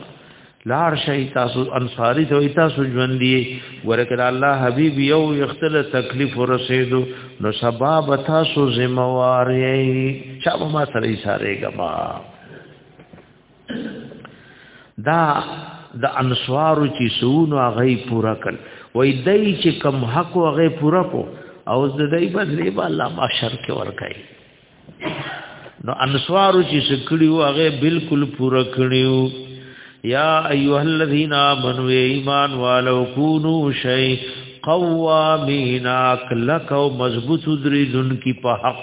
لار شي تاسو انصاری ته تاسو ژوند دی ورکه الله حبیب یو یختل تکلیف ورسېدو نو سبب تاسو ذمہوار یې چا ما سره اشاره کما دا د انصارو چې سونو هغه پورا کړ وای دای چې کم حق هغه پورا کو او د دای بدلې به الله معاشر کې ورکای نو انصارو چې سکړیو هغه بالکل پورا کړیو یا ایها الذین آمنوا ایمان والو کونو شی قوامینا کلک او مضبوط درې دن کی په حق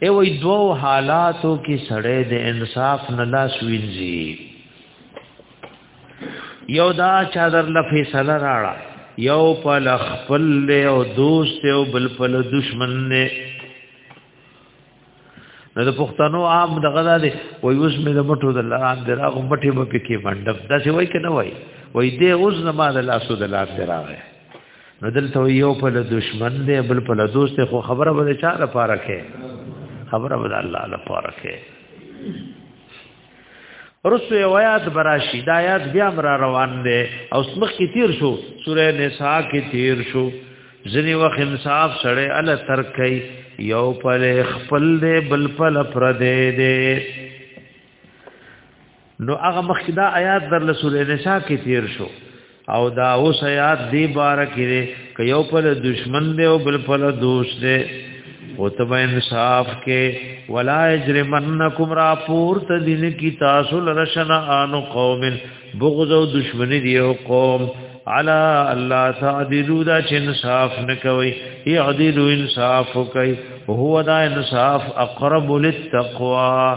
ای وای دوو حالاتو کې سړی د انصاف نه لاس وینځي یو دا چا در لفی سره راړه یو په خپل له او دوست او بل په دشمن نه نو د پښتنو عام د غزا دی وای اوس مې د مټو د لران دی راغو مټې مې پکې منډب دا څه وای کنه وای وای دې اوس زما د لاسو د لار دی راغی نو دلته یو په دشمن دی بل په دوست خو خبره به چا لپاره کې خبره به الله لپاره کې رسو آیات براشی دا آیات بیا مرا روان دی او سمخ کی تیر شو سوره نساء کی تیر شو ځنی وخت انصاف سره ال ترکای یو په خپل دی بل په پر دی دی نو هغه مخکدا آیات در له سورې نساء کې تیر شو او دا اوس آیات دی بار کې کې یو پر دشمن دی او بل پر دوست دی او تب انصاف کې ولا اجرمنکم را پور ته دین کی تاسو لرشنا ان قوم بغض او دشمنی دی او قوم علا الله تعدلوا دا چې انصاف نکوي يعدلوا انصاف کوي هو دا انصاف اقرب للتقوا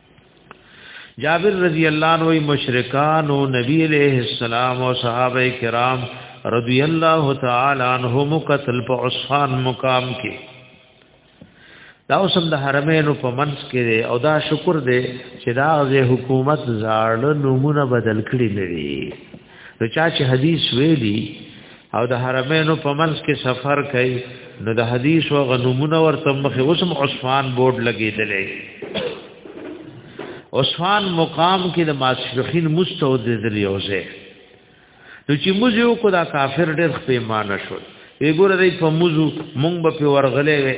جابر رضی الله عنه مشرکان او نبی علیہ السلام او صحابه کرام رضی الله تعالی عنهم قتل په عثمان مقام کې دا اوسم د حرمینو په منځ کې او دا شکر دی چې دا غزه حکومت زاړه نمونه بدل کړی لري نو چا چې حدیث ویلی او د حرمینو په منځ کې سفر کوي نو د حدیث او غنومونه ورته مخه اوسم عثمان بورډ لګیدلې عثمان مقام کې د ماسفخین مستود دل یوځه نو چې موږ یو کو دا کافر ډېر پیمانه شو وګوره دې په موږ مونږ به ورغلې وې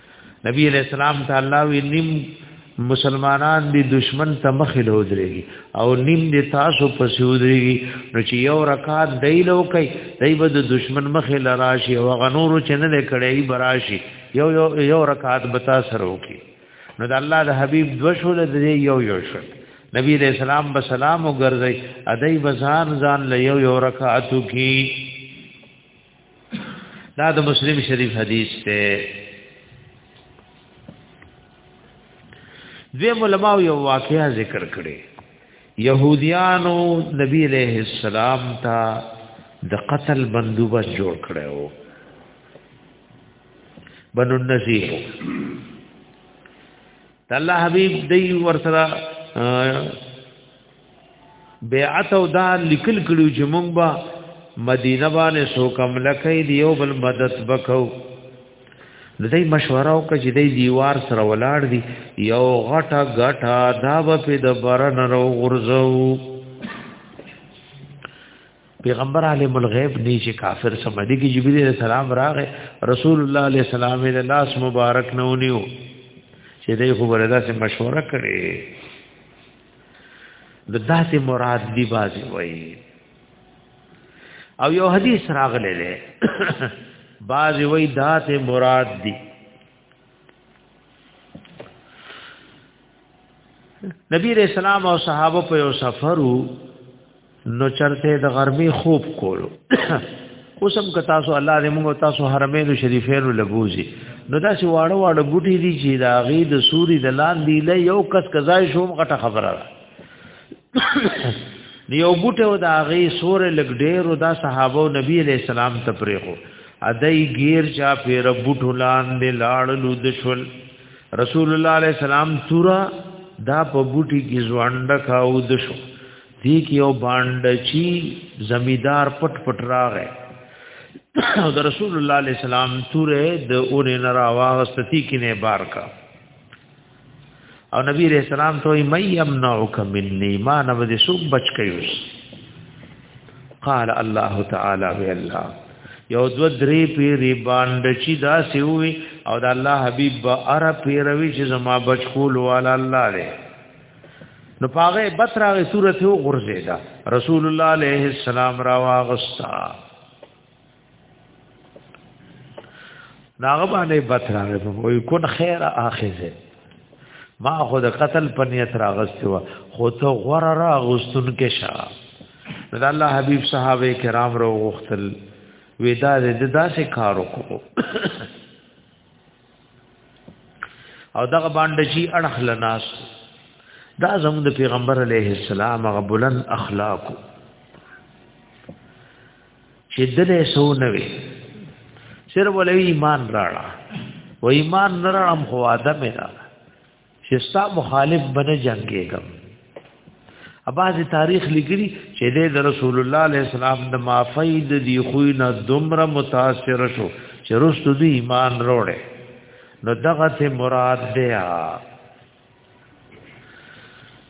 نبی علیہ السلام ته الله وی نیم مسلمانان دی دشمن ته مخې له ودرېږي او نیم دی تاسو پسې ودرېږي نو چې یو رکعت دی لو کوي دی به د دشمن مخې له راشي او غنورو چې نه کړي براشي یو یو یو رکعت به تاسو وکړي نو د الله د حبیب دو شول د یو یو شول نبی علیہ السلام به سلام وګرځي ادای بزان ځان له یو یو رکعاتو کی دا د مسلم شریف حدیث ته دوی علماء یو واقعا ذکر کړي يهوديانو نبی عليه السلام ته د قتل بندوبست جوړ کړو بنو النذیر الله حبیب دی ورسره بیعت او دا لیکل کړو چې مونږ به مدینه باندې سو کم لکې دی یو بل مدد وکاو د دې مشوره او کچې دې دیوار سره ولاړ دی یو غټه غټه دا په د برن رو غرزو پیغمبر عالم الغیب نه چې کافر سمدي کې جبرئیل السلام راغې رسول الله علیه السلام له لاس مبارک نه ونیو چې دې خبره دا سه مشوره کړي د ذات مراد دی بازی وای او یو حدیث راغلی دی بازی وای ذات مراد دی نبی رسول الله او صحابه په یو سفرو نو چرته د غرمې خوب کولو اوس هم که تاسو الله دې موږ تاسو حرمینو شریفینو لبوزي نو دا چې واړه واړه بوټي دي چې دا غي د سوري د لاندې له یو کس کزای شوم غټه خبره ده یو بوټي او دا غي سور لګ ډېر او دا صحابه او نبی عليه السلام ته پرېخو ادای غیر چا پیر بوټو لاندې لاړلو د شول رسول الله عليه السلام تورا دا په بوټي کې ځوانډه کاو د شو دی کې یو باندې چی زمیدار پټ پټ راغې او د رسول الله علیه السلام توره د اورې نه راوغستې کې نه بار کا او نبی علیہ السلام ته مې یمنعک مني ما نه به سو بچ کيوس قال الله تعالی وی الله یو دو درې پیری باندې چې دا سی وي او د الله حبیب به ار پیروي چې زما بچ کول والا الله لري نو پاغه بت راغه صورت یو غرزه دا رسول الله علیه السلام را واغستا ناغه باندې بت راغه وای کون خیر اخیزه ما خو د قتل په نیت راغستو خو ته غور راغستون کې شاه نو د الله حبيب صحابه کرام رو غختل ودا د داسې کارو کو او دغه باندې چې اړخ لناس دا زموږ د پیغمبر علیه السلام غبلن اخلاق چې دله سو نه وي صرف ولې ایمان راړه و ایمان نه راړم خو ادم نه چې ستا مخالف بنه جنگېږم اباز تاریخ لګري چې د رسول الله علیه السلام د معافی د دی خوې نه دومره متاثر شو چې رسول دی ایمان وروړي نو دغه ته مراد دی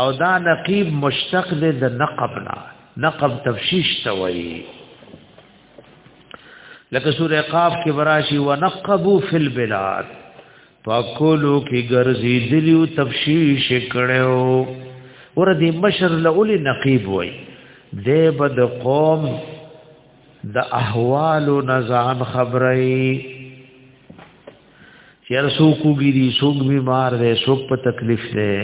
او دا نقیب مشتق دی د نقبنا نقب تفشیش ته وایي لکه سوره قاف کې وراشي ونقبو فی البلاد فکلو کې ګرځي دلیو تفشیش کړو ور دې مشر لول نقیب وای دې بد قوم د احوال نزان خبرې یار سو کوګی دی سو بیمار دی سو په تکلیف دی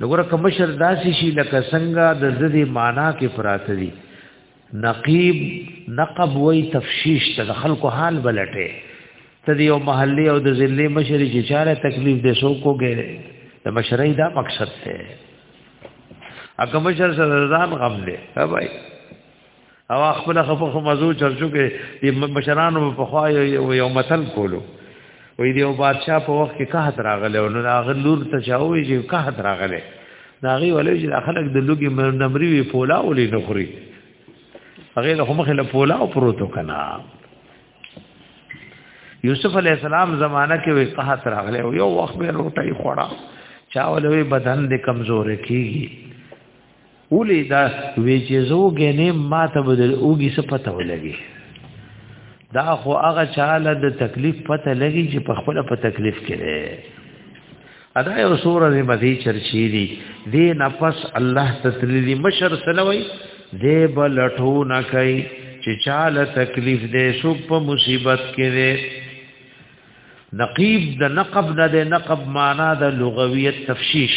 لګور کوم شر داسې شي لکه څنګه د زدي معنا کې پراته دي نقیب نقب وای تفشیش ته خلکو حال بلټه ته دی او محلي او د ضلع مشري چې چاره تکلیف دي سو کوګي د مشرۍ دا مقصد ته اګه مشر سره ځان غم دي ها بھائی او خپل خپل خو مزو چرچو کې د مشرانو په خوا یو متل کولو وې دی او بادشاہ په وخت کې قحط راغله او نو هغه لور ته چاوي چې قحط راغله ناغي ولې چې خلک د لوګي نمرې وی پولا ولې نخري هغه له مخه له پولا او پروتو کنا یوسف علی السلام زمانہ کې وی قحط راغله او یو وخت به روټي خوړه چاولوي بدن د کمزور کیږي ولې دا وی چې زوګې نه ما ته بدل اوږي څه پته ولګي دا خو هغه چاله د تکلیف پته لګي چې په خپل په تکلیف کې ده ادا یو سور دې مزي چرچی دي دې نفس الله تسلیلی مشر سلوي دې بلټو نه کوي چې چاله تکلیف دې شو په مصیبت کې ده نقیب د نقب نه د نقب معنا د لغویت تفشیش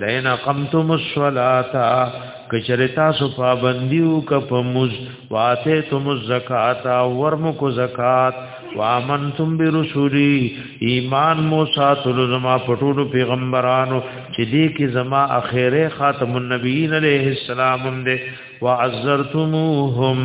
لئن قمتم الصلاة کچره تاسو پابندیو ک پمز واته تم الزکات ورم کو زکات وامنتم برسولی ایمان مو ساتل زما پټولو پیغمبرانو چې دې کې زما اخیره خاتم النبیین علیه السلام دې وعزرتموهم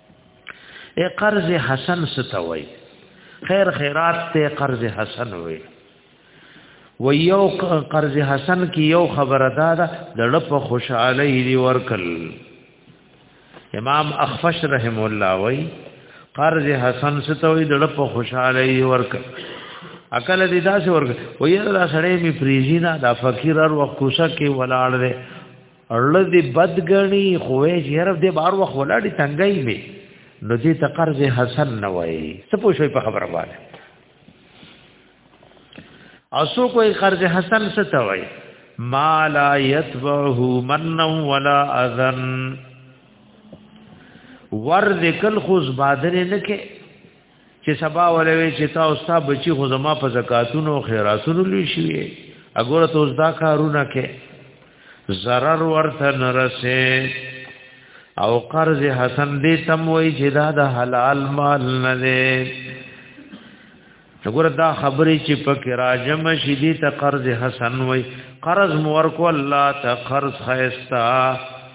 اے قرض حسن ستوي خیر خیرات ته قرض حسن وي و یو قرض حسن کی یو خبره دادا د لپ خوشاله دی ورکل امام اخفش رحم الله وی قرض حسن ستوي د لپ خوشاله دی ورکل عقل دې داسې ورګ وې دا سړی می پریزینا دا فقیر ور وقوسه کې ولاړ دی اړه دې بدګنی خوې یره دې بار وخت ولاړې تنګای می نو دې ته قرض حسن نه وای څه پوښوي په خبره باندې اسو کوئی قرض حسن څه ته وای ما لا يتبعه من ولا اذن ور ذکل خوز بادر نه کې چې سبا ولوي چې تا او ستا بچي خو زما په زکاتونو او خیراتونو لوي شي اګوره ته اوس دا کارونه کې zarar ورته نرسه او قرض حسن دې تم وای چې دا د حلال مال نه دی وګوره دا خبرې چې په کې راجم شې دې ته قرض حسن وای قرض مور کو الله ته قرض خيستا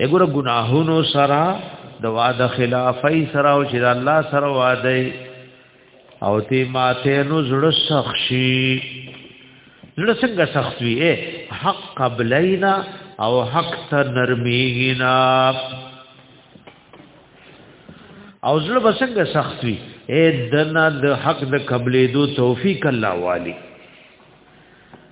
وګوره ګناهونو سره د وعده خلافای سره او چې الله سره وعده او تی ماته نو زړه سخشي زړه څنګه سخت وي حق قبلینا او حق ته نرمینا او زړه بسنګ سخت وي اے دنا د حق د قبلې دو توفیق الله والی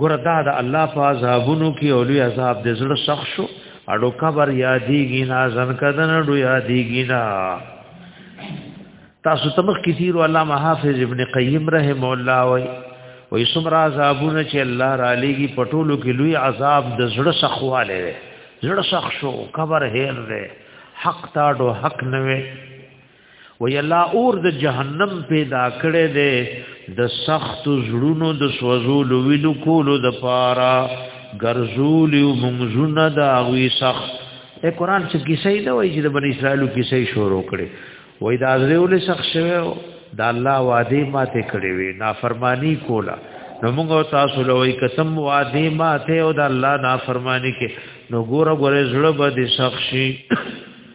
ګور دا د الله په عذابونو کې او لوی عذاب د زړه سخ شو اړو قبر یادېږي نه ځن کدن اړو یادېږي نه تاسو تمخ کثیر علامه حافظ ابن قیم رحم الله وای وای سمرا عذابونه چې الله را لېږي پټولو کې لوی عذاب د زړه سخواله زړه سخ شو قبر هیر دی حق تاړو حق نه وي وی الله اور د جهنم پیدا کړي دي د سخت زړونو د سوزولو وینو کولو د پارا ګرځولی او منځونه دا وی سخت اے قران څخه کیسه نه وای چې د بنی اسرائیل کیسه شروع کړي وای دا زړول سخت شوی دا الله وعده ماته کړی وی نافرمانی کولا نو موږ تاسو لوي قسم وعده ماته او دا الله نافرمانی کې نو ګوره ګوره زړه به دې سخت شي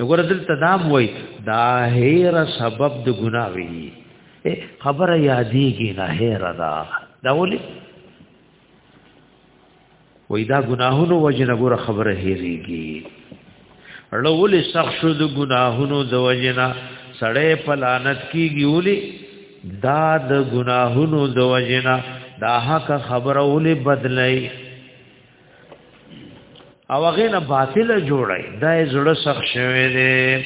وګوره دلته دا وای دا هیر سبب د ګناوی خبره یادېږي نه هیر دا دا ولي وای دا ګناهونو وجنه ګوره خبره هېریږي اړول سخت شو د ګناهونو د وجنه سړې پلانت کیږي ولي دا د ګناهونو د وجنه دا حق خبره ولي بدلای او هغه نه باطل جوړي دا زړه سخت شوی دی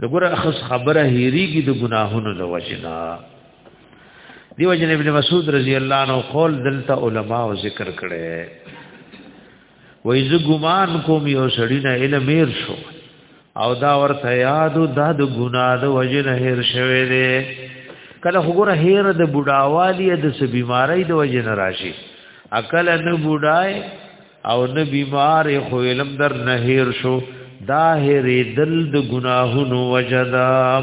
دغه اخص خبره هېریږي د ګناهونو د وجنا دی وجن ابن مسعود رضی الله عنه قول دلته علما او ذکر کړي وای زه ګمان کوم یو سړی نه علم هیر شو او دا ورته یادو دا د ګنا د وجه نه هیر شوی دی کله وګوره هیر د بډاوالی د څه بیماری د وجه نه راشي عقل نه بډای او نه بیمار خو علم در نه هیر شو دا هیر دل د ګناهونو وجدا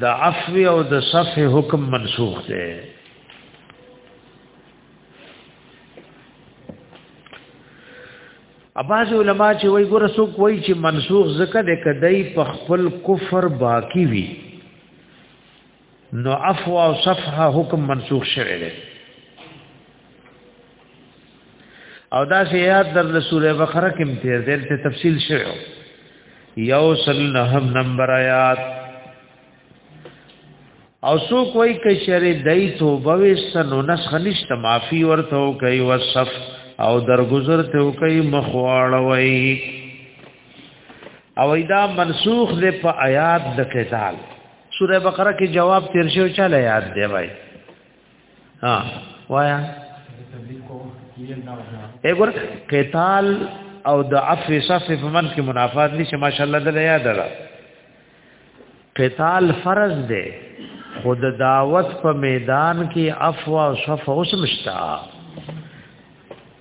د عفو او د صف حکم منسوخ دی اباظ علماء چې وای ګور سو کوئی چې منسوخ زکه د کدی په خپل کفر باقی وی نو عفو او صفحه حکم منسوخ شوه دی او دا چې یاد در د سوره بقره کې متیر دل ته تفصیل شوه یو سل نهم نمبر آیات او سو کوئی کشری دای توبه وسنو نسخ نشت معافی ورته کوي وصف او درگذر ته کوي مخواړوي او ایدا منسوخ دې په آیات د قتال سوره بقره کې جواب تیر شو چاله یاد دی بھائی ها وایا اګور قتال او د عفو صف په من کې منافات نشي ماشاءالله د یاد را قتال فرض دی خود دعوت په میدان کې عفو او صف اوس مشتا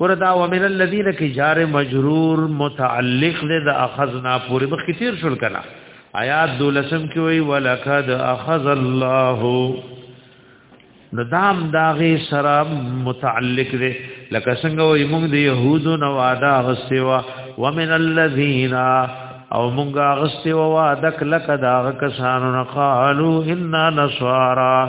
وردا ومن الذين کی جار مجرور متعلق ده د اخذنا پوری مخ کثیر شل کنا آیات دولسم کی وی ولقد اخذ الله ندام داغه سره متعلق ده لکه څنګه وی موږ د يهودو نو واده غسیوا ومن الذين او موږ غسیوا واده کلک دا کسانو قالو ان نصارا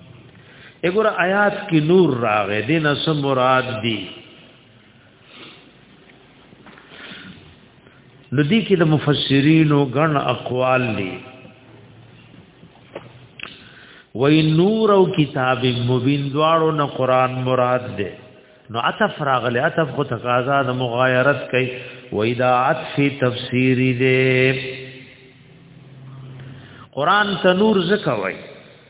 اګور آیات کې نور راغې دین سم مراد دی نو دې کې د مفسرینو غن اقوال دي وای نور او کتاب مبین دواړو نه قران مراد ده نو عطف راغله عطف خو تقاضا د مغایرت کوي وای دا عطف تفسیری ده قران ته نور زکوي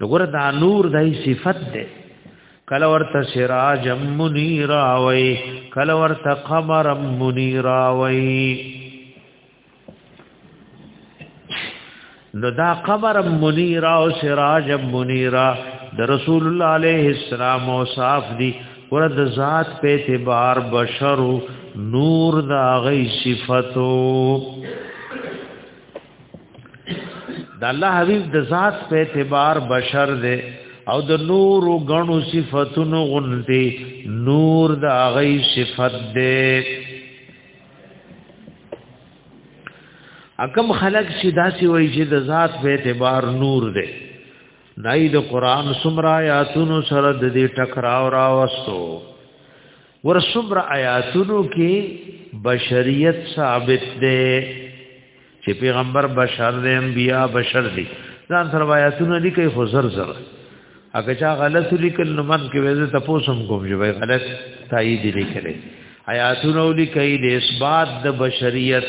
وګوره دا نور دای صفت ده کله ورته سراج منیر اوي کله ورته قمر منیر اوي نو دا قمر منیر او سراج منیر د رسول الله عليه السلام او صاف دي ورته ذات په اعتبار بشرو نور دا غي صفاتو د الله حبیب د ذات په اعتبار بشر دی او د نور غنو صفاتونو غنتی نور د غي صفت دی اکم خلق چې داسي وایي چې د ذات په اعتبار نور دی دای د قران سمرا یاتونو سره د دې ټکراو راوستو ورسمر آیاتونو کې بشریت ثابت ده چې پیغمبر بشر دی انبیا بشر دی ځان سره آیاتونه لیکي خو زر زر اګه چا غلط لیکل نو من کې وځه تاسو هم کوم چې غلط تایید لیکل آیاتونه لیکي د اثبات د بشریت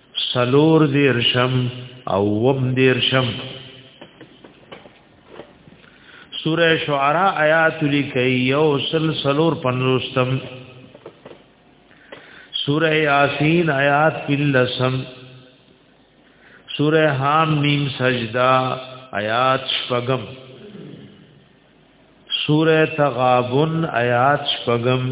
سلور دیرشم او وم دیرشم سوره شعراء آیات لیکي یو سل سلور پنځوستم سوره یاسین آیات پلسم سوره حام میم سجدا آیات شپغم سوره تغابن آیات شپغم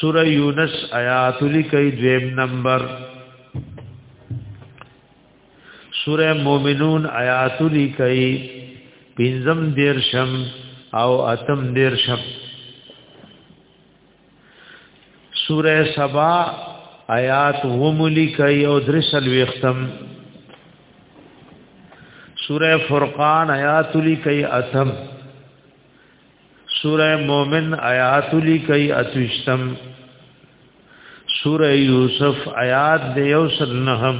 سوره یونس آیات لیکي دویم نمبر سوره مومنون آیات لیکي پنځم دیرشم او اتم دیرشم سوره سبا آیات هم لیکي او درسل وختم سوره فرقان آیات لیکي اتم سوره مومن آیات لیکي اتشتم سوره یوسف آیات د یوسل نهم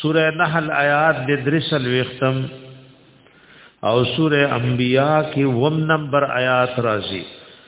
سوره نحل آیات د درسل وختم او سوره انبیاء کې وم نمبر آیات راځي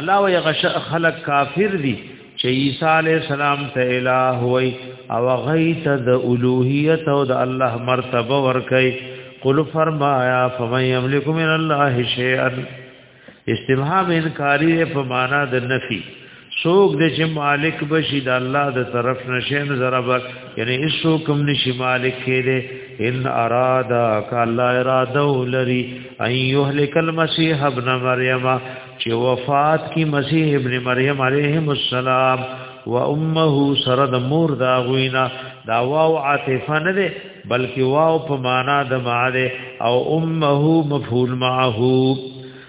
الله وی غش خلق کافر دي چې عیسی علی السلام ته الہ وای او غیت د الوهیت او د الله مرتبه ورکي قل فرمایا فمن یملک من الله شیئا استمهام انکاری په معنا د نفی څوک د چې مالک بشي د الله د طرف نشه نه ضرب یعنی هیڅ کوم نشي مالک کېده ان ارادا ک الله اراده ولري ان يهلك المسيح ابن مريم چې وفات کی مسیح ابن مریم علیه السلام و امه سره د مور دا غوینا دا واو عاطفه نه ده بلکې واو په معنا د معاده او امه مفعول معه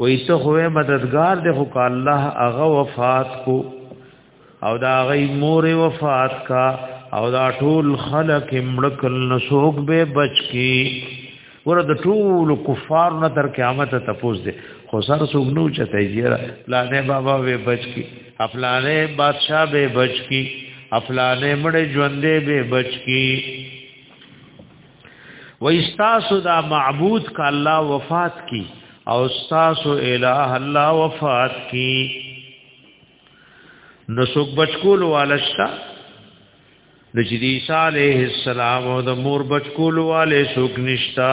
وې ته خو مددگار دې خو کا الله هغه وفات کو او دا غي مور وفات کا او دا ټول خلق مړکل نسوک به بچ کی ور د ټول کفار نه تر قیامت ته پوز دې خو سر سوګ نو چته یې پلانې بابا وې بچ کی افلانې بادشاہ به بچ کی افلانې مړې ژوندې به بچ کی و استاسو دا معبود کا الله وفات کی او استاسو الہ الله وفات کی نو څوک بچکول والشتا د عیسی علیه السلام او د مور بچکول والے څوک نشتا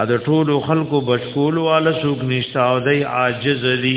ا د ټولو خلکو بچکول والے څوک نشتا او دای عاجز دي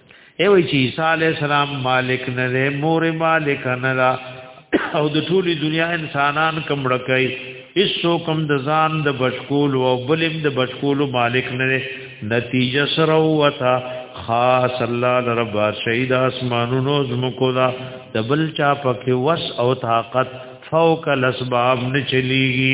ای وی چې عیسی علی السلام مالک نه دی مور مالک نه دا او د ټولي دنیا انسانان کم ړکای ایسو کم د ځان د بشکول او بلم د بشکول مالک نه دی نتیجه سره وتا خاص الله رب شهید اسمانونو زمکو دا د بل چا پکې وس او طاقت فوق الاسباب نه چلیږي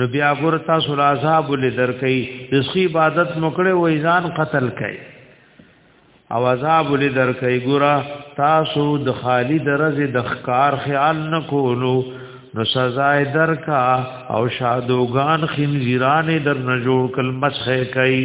نو بیا ګور تاسو له عذاب لدر کوي رزقي عبادت مکړه و ایزان قتل کوي او عذاب لدر کوي ګور تاسو د خالی درز د خکار خیال نکولو نو سزا در کا او شادوغان خنزیران در نه جوړ کل مسخه کوي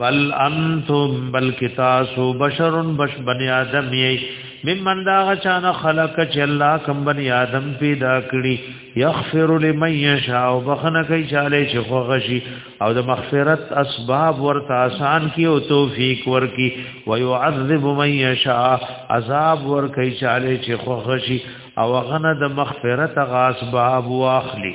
بل انتم بل کتاسو بشر بش بنی آدم یی ممن دا غچان خلق چې الله کم بنی آدم پیدا کړی یغفر لمن یشاء وبخنه کوي چاله چې خوغشي او د مغفرت اسباب ورته آسان کی او توفیق ورکی و یعذب من یشاء عذاب ور کوي چاله چې خوغشي او غنه د مغفرت غاسباب واخلي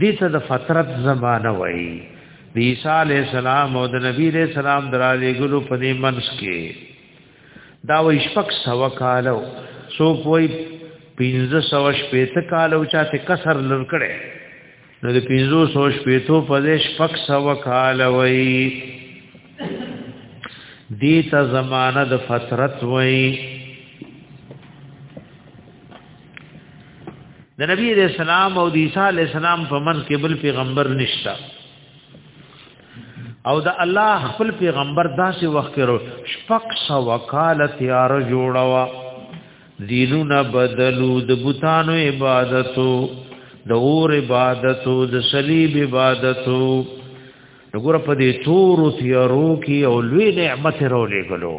دې ته د فترت زمانہ وایي د عیسی علی السلام او د نبی علی السلام درالې ګلو په دې منس کې دا وې شپک سو کالو سو کوئی 1500 شپېت کالو چاته کسر لړکړې نو د 1500 شپېتو په دې شپک سو کالو وې دې ته زمانہ د فترت وې د نبی علیہ السلام او د عیسی علیہ السلام په من کې بل پیغمبر نشتا او د الله خپل پیغمبر داسې وخت کرو شپک سو وکاله تیار جوړوا دینونه بدلو د بوتانو عبادتو د اور عبادتو د صلیب عبادتو وګوره په دې تور تیارو کې او لوی نعمت راولې غلو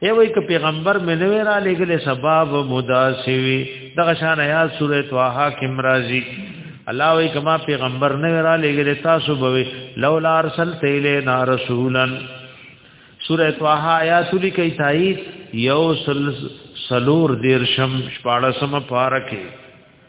ای وای ک پیغمبر مې نه ورا لګلې سبب مداسوي دغه شان یا سوره طه کې مرাজি الله وای کما پیغمبر نه ورا لګلې تاسو به لولا ارسلت الینا رسولا سوره طه آیات لیکي تایید یو سل سلور دیرشم شپاړسم پارکه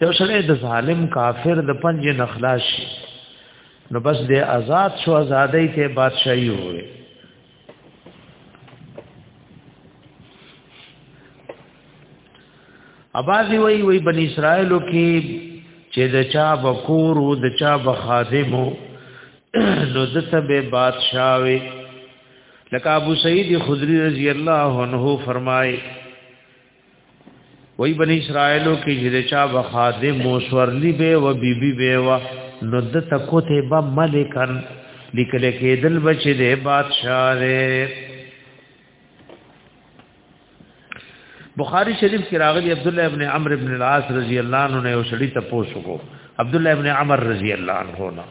یو سره د ظالم کافر د پنج نخلاص شي نو بس د آزاد شو آزادۍ ته بادشاہي وي اباځي وی وی بن اسرائیلو کې چې د چا بکور او د چا بخادم نو د سبه بادشاہ وي لکه ابو سعید خدری رضی الله عنه فرمای وای بنی اسرائیلو کې چې چا بخاده موسورلی به و بیبي به و نو د تکوته به ملکن لیکل کېدل بچ دې بادشاہ دې بخاری شریف کې راغلی عبد الله ابن عمرو ابن العاص رضی الله عنه نه وسړی ته پوښتنه عبد الله ابن عمر رضی الله عنه نه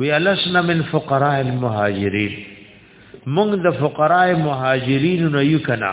وی الاسنا من فقراء المهاجرین موږ د فقراء مهاجرین نه یو کنا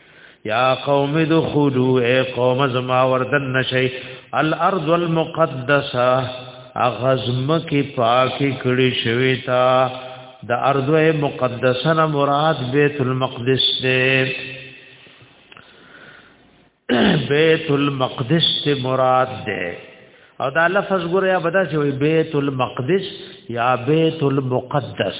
یا قوم دخلوا اے قوم زما وردن نشي الارض المقدسه اغزم کی پاکی کړي شوی تا د ارض مقدسه نه مراد بیت المقدس دی بیت المقدس ته مراد دی او دا لفظ ګره یا بدا چې بیت المقدس یا بیت المقدس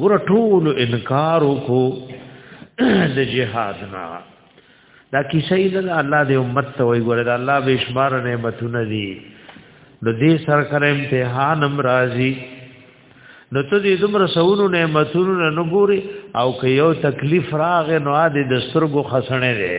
ګور ټول انکار وکړو د جهاد نه دا کیسه یې د الله د امت ته وی ګور د الله بشمار نعمتونه دي د دې سر کر امتحان امراضي نو ته دې دومره سونو نعمتونو نه ګوري او که یو تکلیف راغې نو عادي د سترګو خسنې ده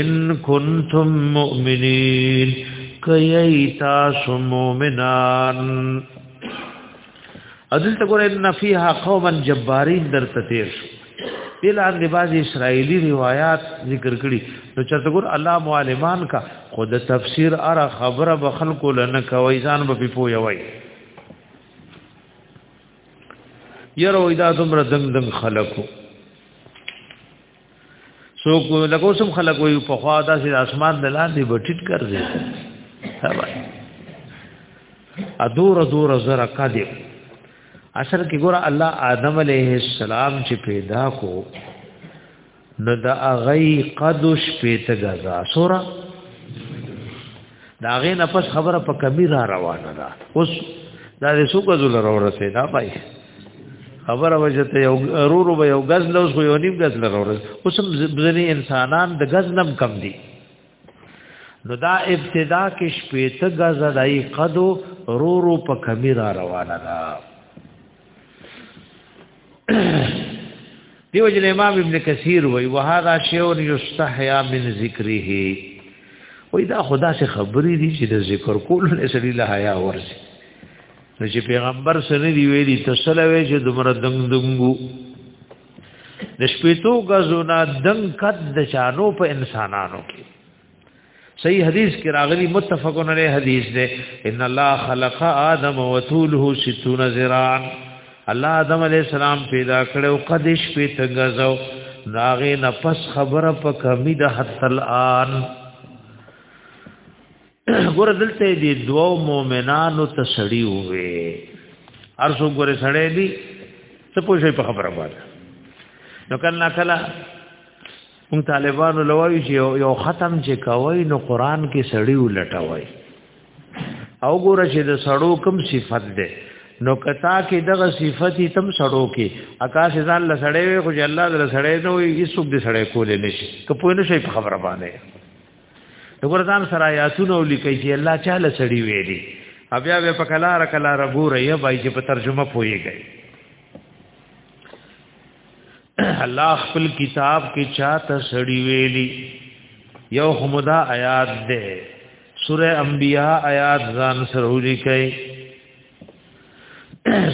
ان کنتم مؤمنین کئی تاسو مؤمنان ادل تا گوره ان فیها قوما جبارین در تتیر شو دلان دی باز اسرائیلی روایات ذکر کړي نو چرته ګور الله معلمان کا خود تفسیر اره خبره به خلکو لنه کوي ځان به پوي وي یره وای دا دومره دنګ دنګ خلکو څوک لکه سم خلک وي په خوا داسې اسمان د لاندې بټیټ کړځي ادور دور زر قدر اصل کې ګور الله آدم علیه السلام چې پیدا کو نو دا اغی قدش پیته غزا سورا دا غي نفس خبره په کمی را روانه ده اوس دا دې سوګه زول راورسه دا پای خبره وجه ته یو رورو به یو غز لوس خو یو نیم غز لرور اوس هم ځنی انسانان د غز نم کم دي نو دا ابتدا کې شپېته غز دای قدو رورو په کمی را روانه ده دیو جن امام ابن کثیر وی وهذا شیء یستحیا من ذکره وی دا خدا سے خبرې دي چې د ذکر کول نه سړي له حیا ورسي نو چې پیغمبر سره دی ویلي تسلوي چې دومره دنګ دنګو د شپېتو غزو نه دنګ قد د چانو په انسانانو کې صحیح حدیث کې راغلی متفقون علیه حدیث ده ان الله خلق آدم وطوله 60 ذراع الله آدم علیہ السلام پیدا کړو قد شپېت غزو ناغه نفس خبره په کمی د حتل آن ګور دلته دی دوو مؤمنانو ته سړی وې ارسو ګور سړی دی څه پوښي په خبره باندې نو کله کله هم طالبانو لوي چې یو ختم چې کوي نو قران کې سړی ولټوي او ګور چې د سړو کم صفت ده نو کتا کې دغه صفتی تم سړو کې اکاش ځان لسړې وي خو الله دې لسړې نه وي هیڅوک دې سړې کولې نشي کپوې نشي خبره باندې دغه ځان سره آیاتونه لیکي چې الله چاله سړي ویلي بیا به په کلار کلار ګوره یا بای چې په ترجمه پويږي الله خپل کتاب کې چاته سړي ویلي یو همدا آیات ده سوره انبیاء آیات ځان سره لیکي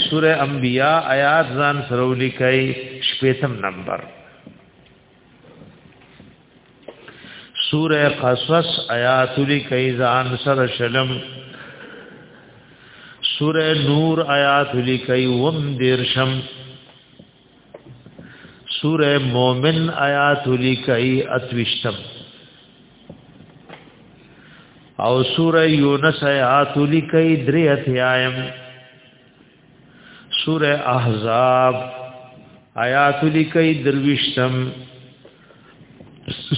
سوره انبیاء آیات ځان سره لیکي شپږم نمبر سوره قصص آیات لکی ځان سره شلم سوره نور آیات لکی وم دیرشم سوره مومن آیات لکی اتوشتم او سوره یونس آیات لکی دریت آیم سوره احزاب آیات لیکي درويشتم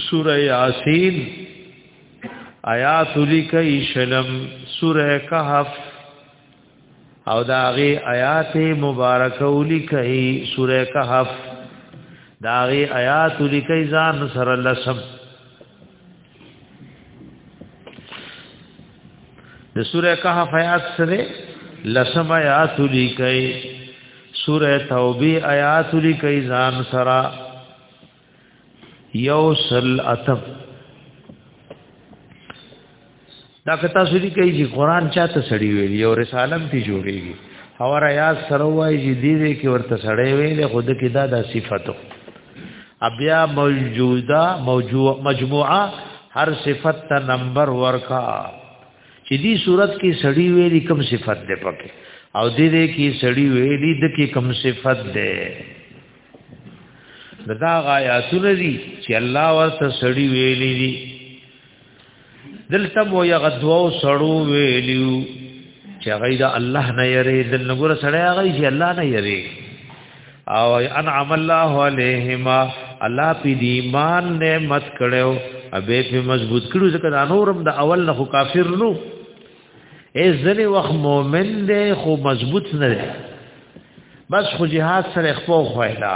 سوره یاسین آیات لیکي شلم سوره کهف او داغي آیات مبارکه لیکي سوره کهف داغي آیات لیکي ځان سره لسم د سوره کهف آیات سره لسم آیات لیکي سوره توبه آیات لیکي ځان سرا یوسل اتب دا که تاسو دې کوي چې قران چاته سړی ویل یو رسالم ته جوړیږي او را یاد سره وایي چې دې دې کې ورته سړی ویل خود کې دا د صفاتو بیا موجوده موجوه مجموعه هر صفت ته نمبر ورکا چې دې صورت کې سړی ویلي کوم صفت دې پکې او دې دې کې سړی ویلي د کې کوم صفت دې دا غایاتونه دي چې الله ورته سړی ویلي دي دلته مو یو غدو سړو ویلیو چې هغه د الله نه یری د نګور سړی هغه چې الله نه یری او انعم الله علیهما الله په دې ایمان نعمت کړو ابه په مضبوط کړو ځکه دا نورم د اول نه کافر نو ای ځنی وخت مؤمن دی خو مضبوط نه دی بس خو جهاد سره خپل خوایلا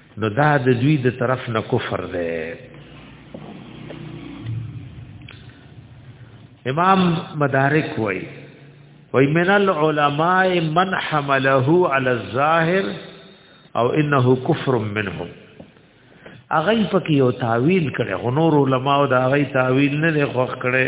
نو دا د دوی د طرف نه کفر دی امام مدارک وای وای من العلماء من حمله على الظاهر او انه کفر منهم اغه پکې یو تعویل کړي غنور علماء دا غي تعویل نه لري خوخ کړي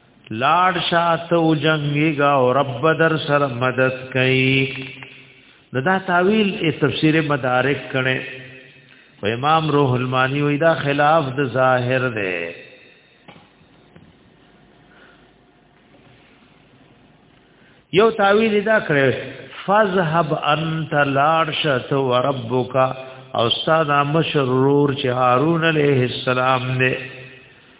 لاړ شاته او جنگيګا او رب در سره مدد کوي نو دا تعویل ای تفسیر مدارک کړي و امام روح المانی وی دا خلاف د ظاهر دی یو تعویل دا کړي فذهب انت لارشت وربک او استاد مشرور چې هارون علیه السلام دی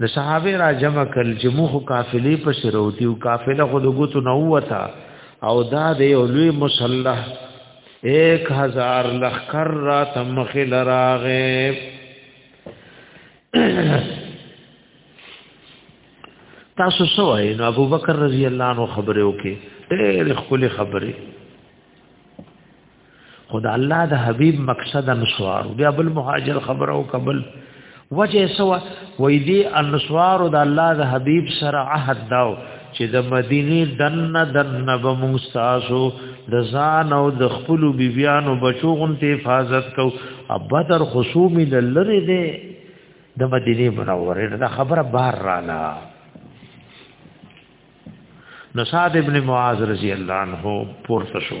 نو صحابه را جمع کړل چې موږ قافلې په شروتی او قافله خو دغوتو نه وتا او دا د یو لوی مصلح 1000 لخر را تمخه لراغه تاسو سوای نو ابو بکر رضی الله عنه خبره وکي ډېر خولي خبره خدا الله د حبيب مقصد انصار بیا بل مهاجر خبر او قبل وجه سو وې دي انصار د الله د حبيب سره عهد داو چې د مدینه دنه دنه به مستاسو د ځان او د خپل بیبيانو بچو غنته حفاظت کو ابدر خصومي د لری دي د مدینه منوره دا خبره بار رااله نصاد ابن معاذ رضی الله عنه پورته شو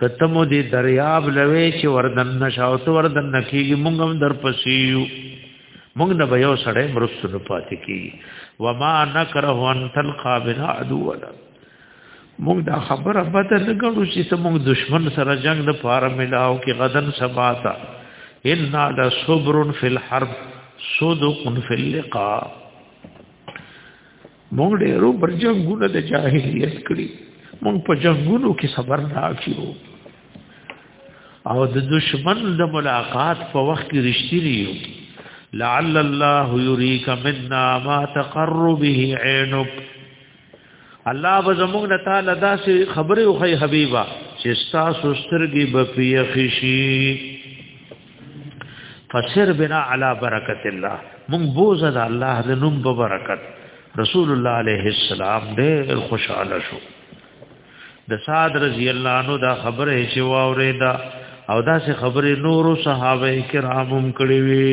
کته مو دې دریاب لوي چې وردن نشاو تو وردن نکیږي مونږ هم در پسیو مونږ نه به یو سړی مرستو نه پاتې کیږي وما نکره ان تلقا بنا عدو ولا مونږ دا خبره پته نه ګڼو چې مونږ دشمن سره جنگ د پاره ملاو کې غدن سباتا ان لا صبر فی الحرب صدق فی اللقاء مونږ ډېرو بر جنگونه د جاهلیت کړی مونږ په جنگونو کې صبر راکړو او د دشمن د ملاقات په وخت کې رښتینی یو لعل الله یریک منا ما تقر به عینک الله به زموږ نه تعالی داسې خبره وخی حبیبا چې تاسو سترګې به پیخشي فسر بنا علی برکت الله مونږ بوزه د الله د نوم په برکت رسول الله علیه السلام ډېر خوشاله شو د سعد رضی الله عنه دا خبره چې واورې دا او دا سه خبره نورو صحابه کرامو کړې وي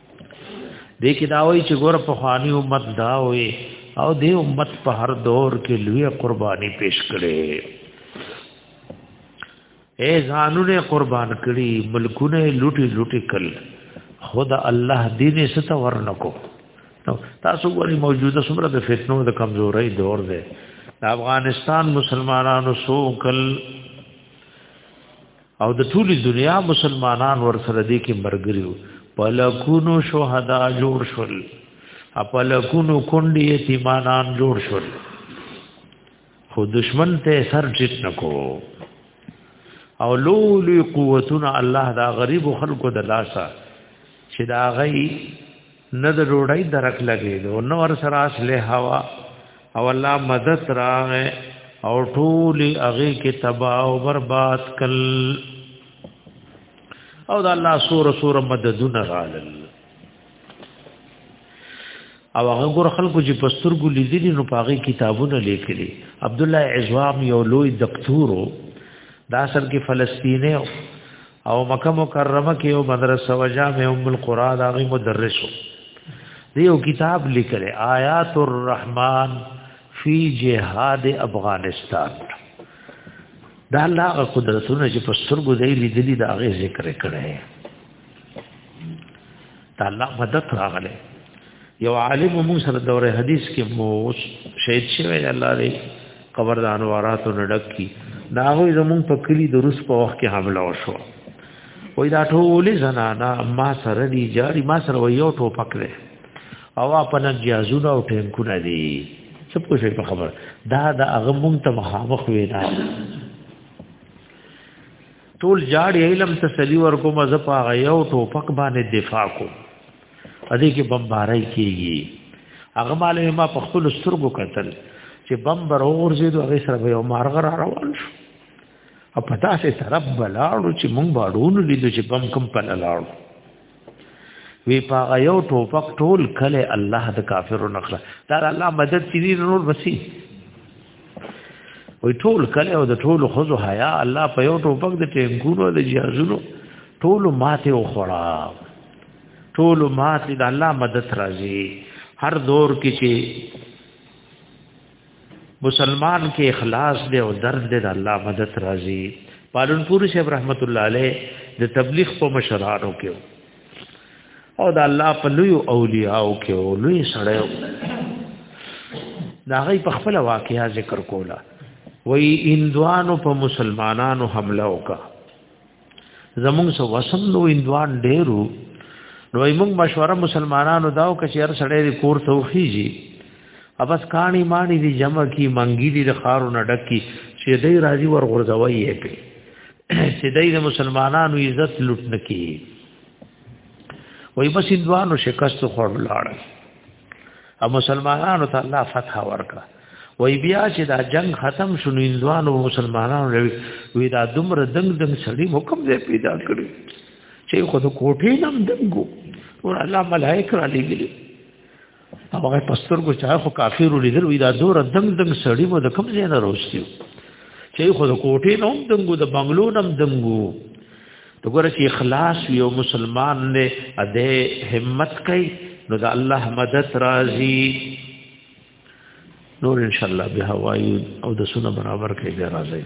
دې کې دا وایي چې ګور په خواني امت دا وي او دې امت په هر دور کې لوی قرباني پیش کړي اے ځانونه قربان کړي ملکونه لوټي لوټي کړل خدا الله دې نه ست ورنکو نو تاسو ګوري موجوده سمره د فتنو د کمزوري دور دی د افغانستان مسلمانانو سوکل او د ټولي دنیا مسلمانان ور سره دي کې مرګريو پلکونو شهدا جوړ شول خپلکونو کندې یتیمانان جوړ شول خو دشمن ته سر ټیټ نکو او لولي قوتونه الله دا غریب خلکو د لاسه چې دا غي نه د ډوډۍ درک لګېدو نو ور سره اصله هوا او الله مدد راغې او ټول هغه کې تباہ او برباد کل او د الله سور سور مددونه غالل او هغه ګور خلکو چې پسترګو لیدلی نو پاغي کتابونه لیکلي عبد الله عزوام یو لوی دکتورو دا اصل کې فلسطینه او مکه مکرمه کې یو مدرسه و جامع ام القرآ دا غي مدرسو دیو کتاب لیکل آیات الرحمن فی جهاد افغانستان دا الله قدرتونه چې په سترګو دی لیدلی دا غي ذکر کړي دا الله مدد راغله یو عالم مو سره دوره حدیث کې مو شهید شوی الله دې قبر د انواراتو نډک کی دا هو زمون په کلی د روس په وخت کې حمله وشو وې دا ټول زنانا ما سره دی جاری ما سره یو ټو پکړه او په نن جیازونه او ټینکونه دی څه پوښې په خبر دا دا هغه مونږ ته مخامخ وې دا ټول جاړي علم تسلی ورکوم زه په هغه یو ټوپک باندې دفاع کوم ادي کې بمبارای کیږي هغه مالې ما په خپل سترګو کتل چې بمبر اورځي دوه هغه سره یو مارغ را روان شو او په تاسو طرف بلاړو چې مونږ باړو نو لیدو چې بم کم په لاړو وی پاغه یو ټوپک ټول کله الله د کافرو نخله دا الله مدد کړي نور بسی وی ټول کله او د ټول خزو حیا الله په یو ټوپک د ټینګونو د جهازونو ټول ماته او خورا ټول ماته د الله مدد راځي هر دور کې چې مسلمان کې اخلاص دی او درد دی د الله مدد راځي پالنپور شیخ رحمت الله علیه د تبلیغ په مشرانو کې او د الله په لوی اولیاء او کې او لوی سره دا غي په خپل واقعیا ذکر کولا وی اندوانو په مسلمانانو حمله وکړه زمونږ سو وسم نو اندوان ډیرو نو موږ مشوره مسلمانانو داو که چیر سړی دی کور ته وخیږي ابس کانی مانی دی جمع کی منګی دی د خارو نه ډکی چې دای راځي ور غرزوي یې په چې دای د مسلمانانو عزت لوټ نکي وای بس اندوانو شکست خور لاړ او مسلمانانو ته الله فتح ورکړه وای بیا چې دا جنگ ختم شونه اندوانو مسلمانانو لوي وی دا دومره دنګ دنګ سړی حکم دې پیدا کړی چې خود کوټې نم دنګو ور الله ملائک را لګلی هغه پستر کو چا خو کافر لیدل وی دا دور دنګ دنګ سړی مو د کوم ځای نه روستیو چې خود کوټې نم دنګو د بنگلو نم دنګو وګوره چې اخلاص یو مسلمان نه اده همت کوي نو د الله مدد راځي نور ان شاء الله به هواي او د سونه برابر کوي به راځي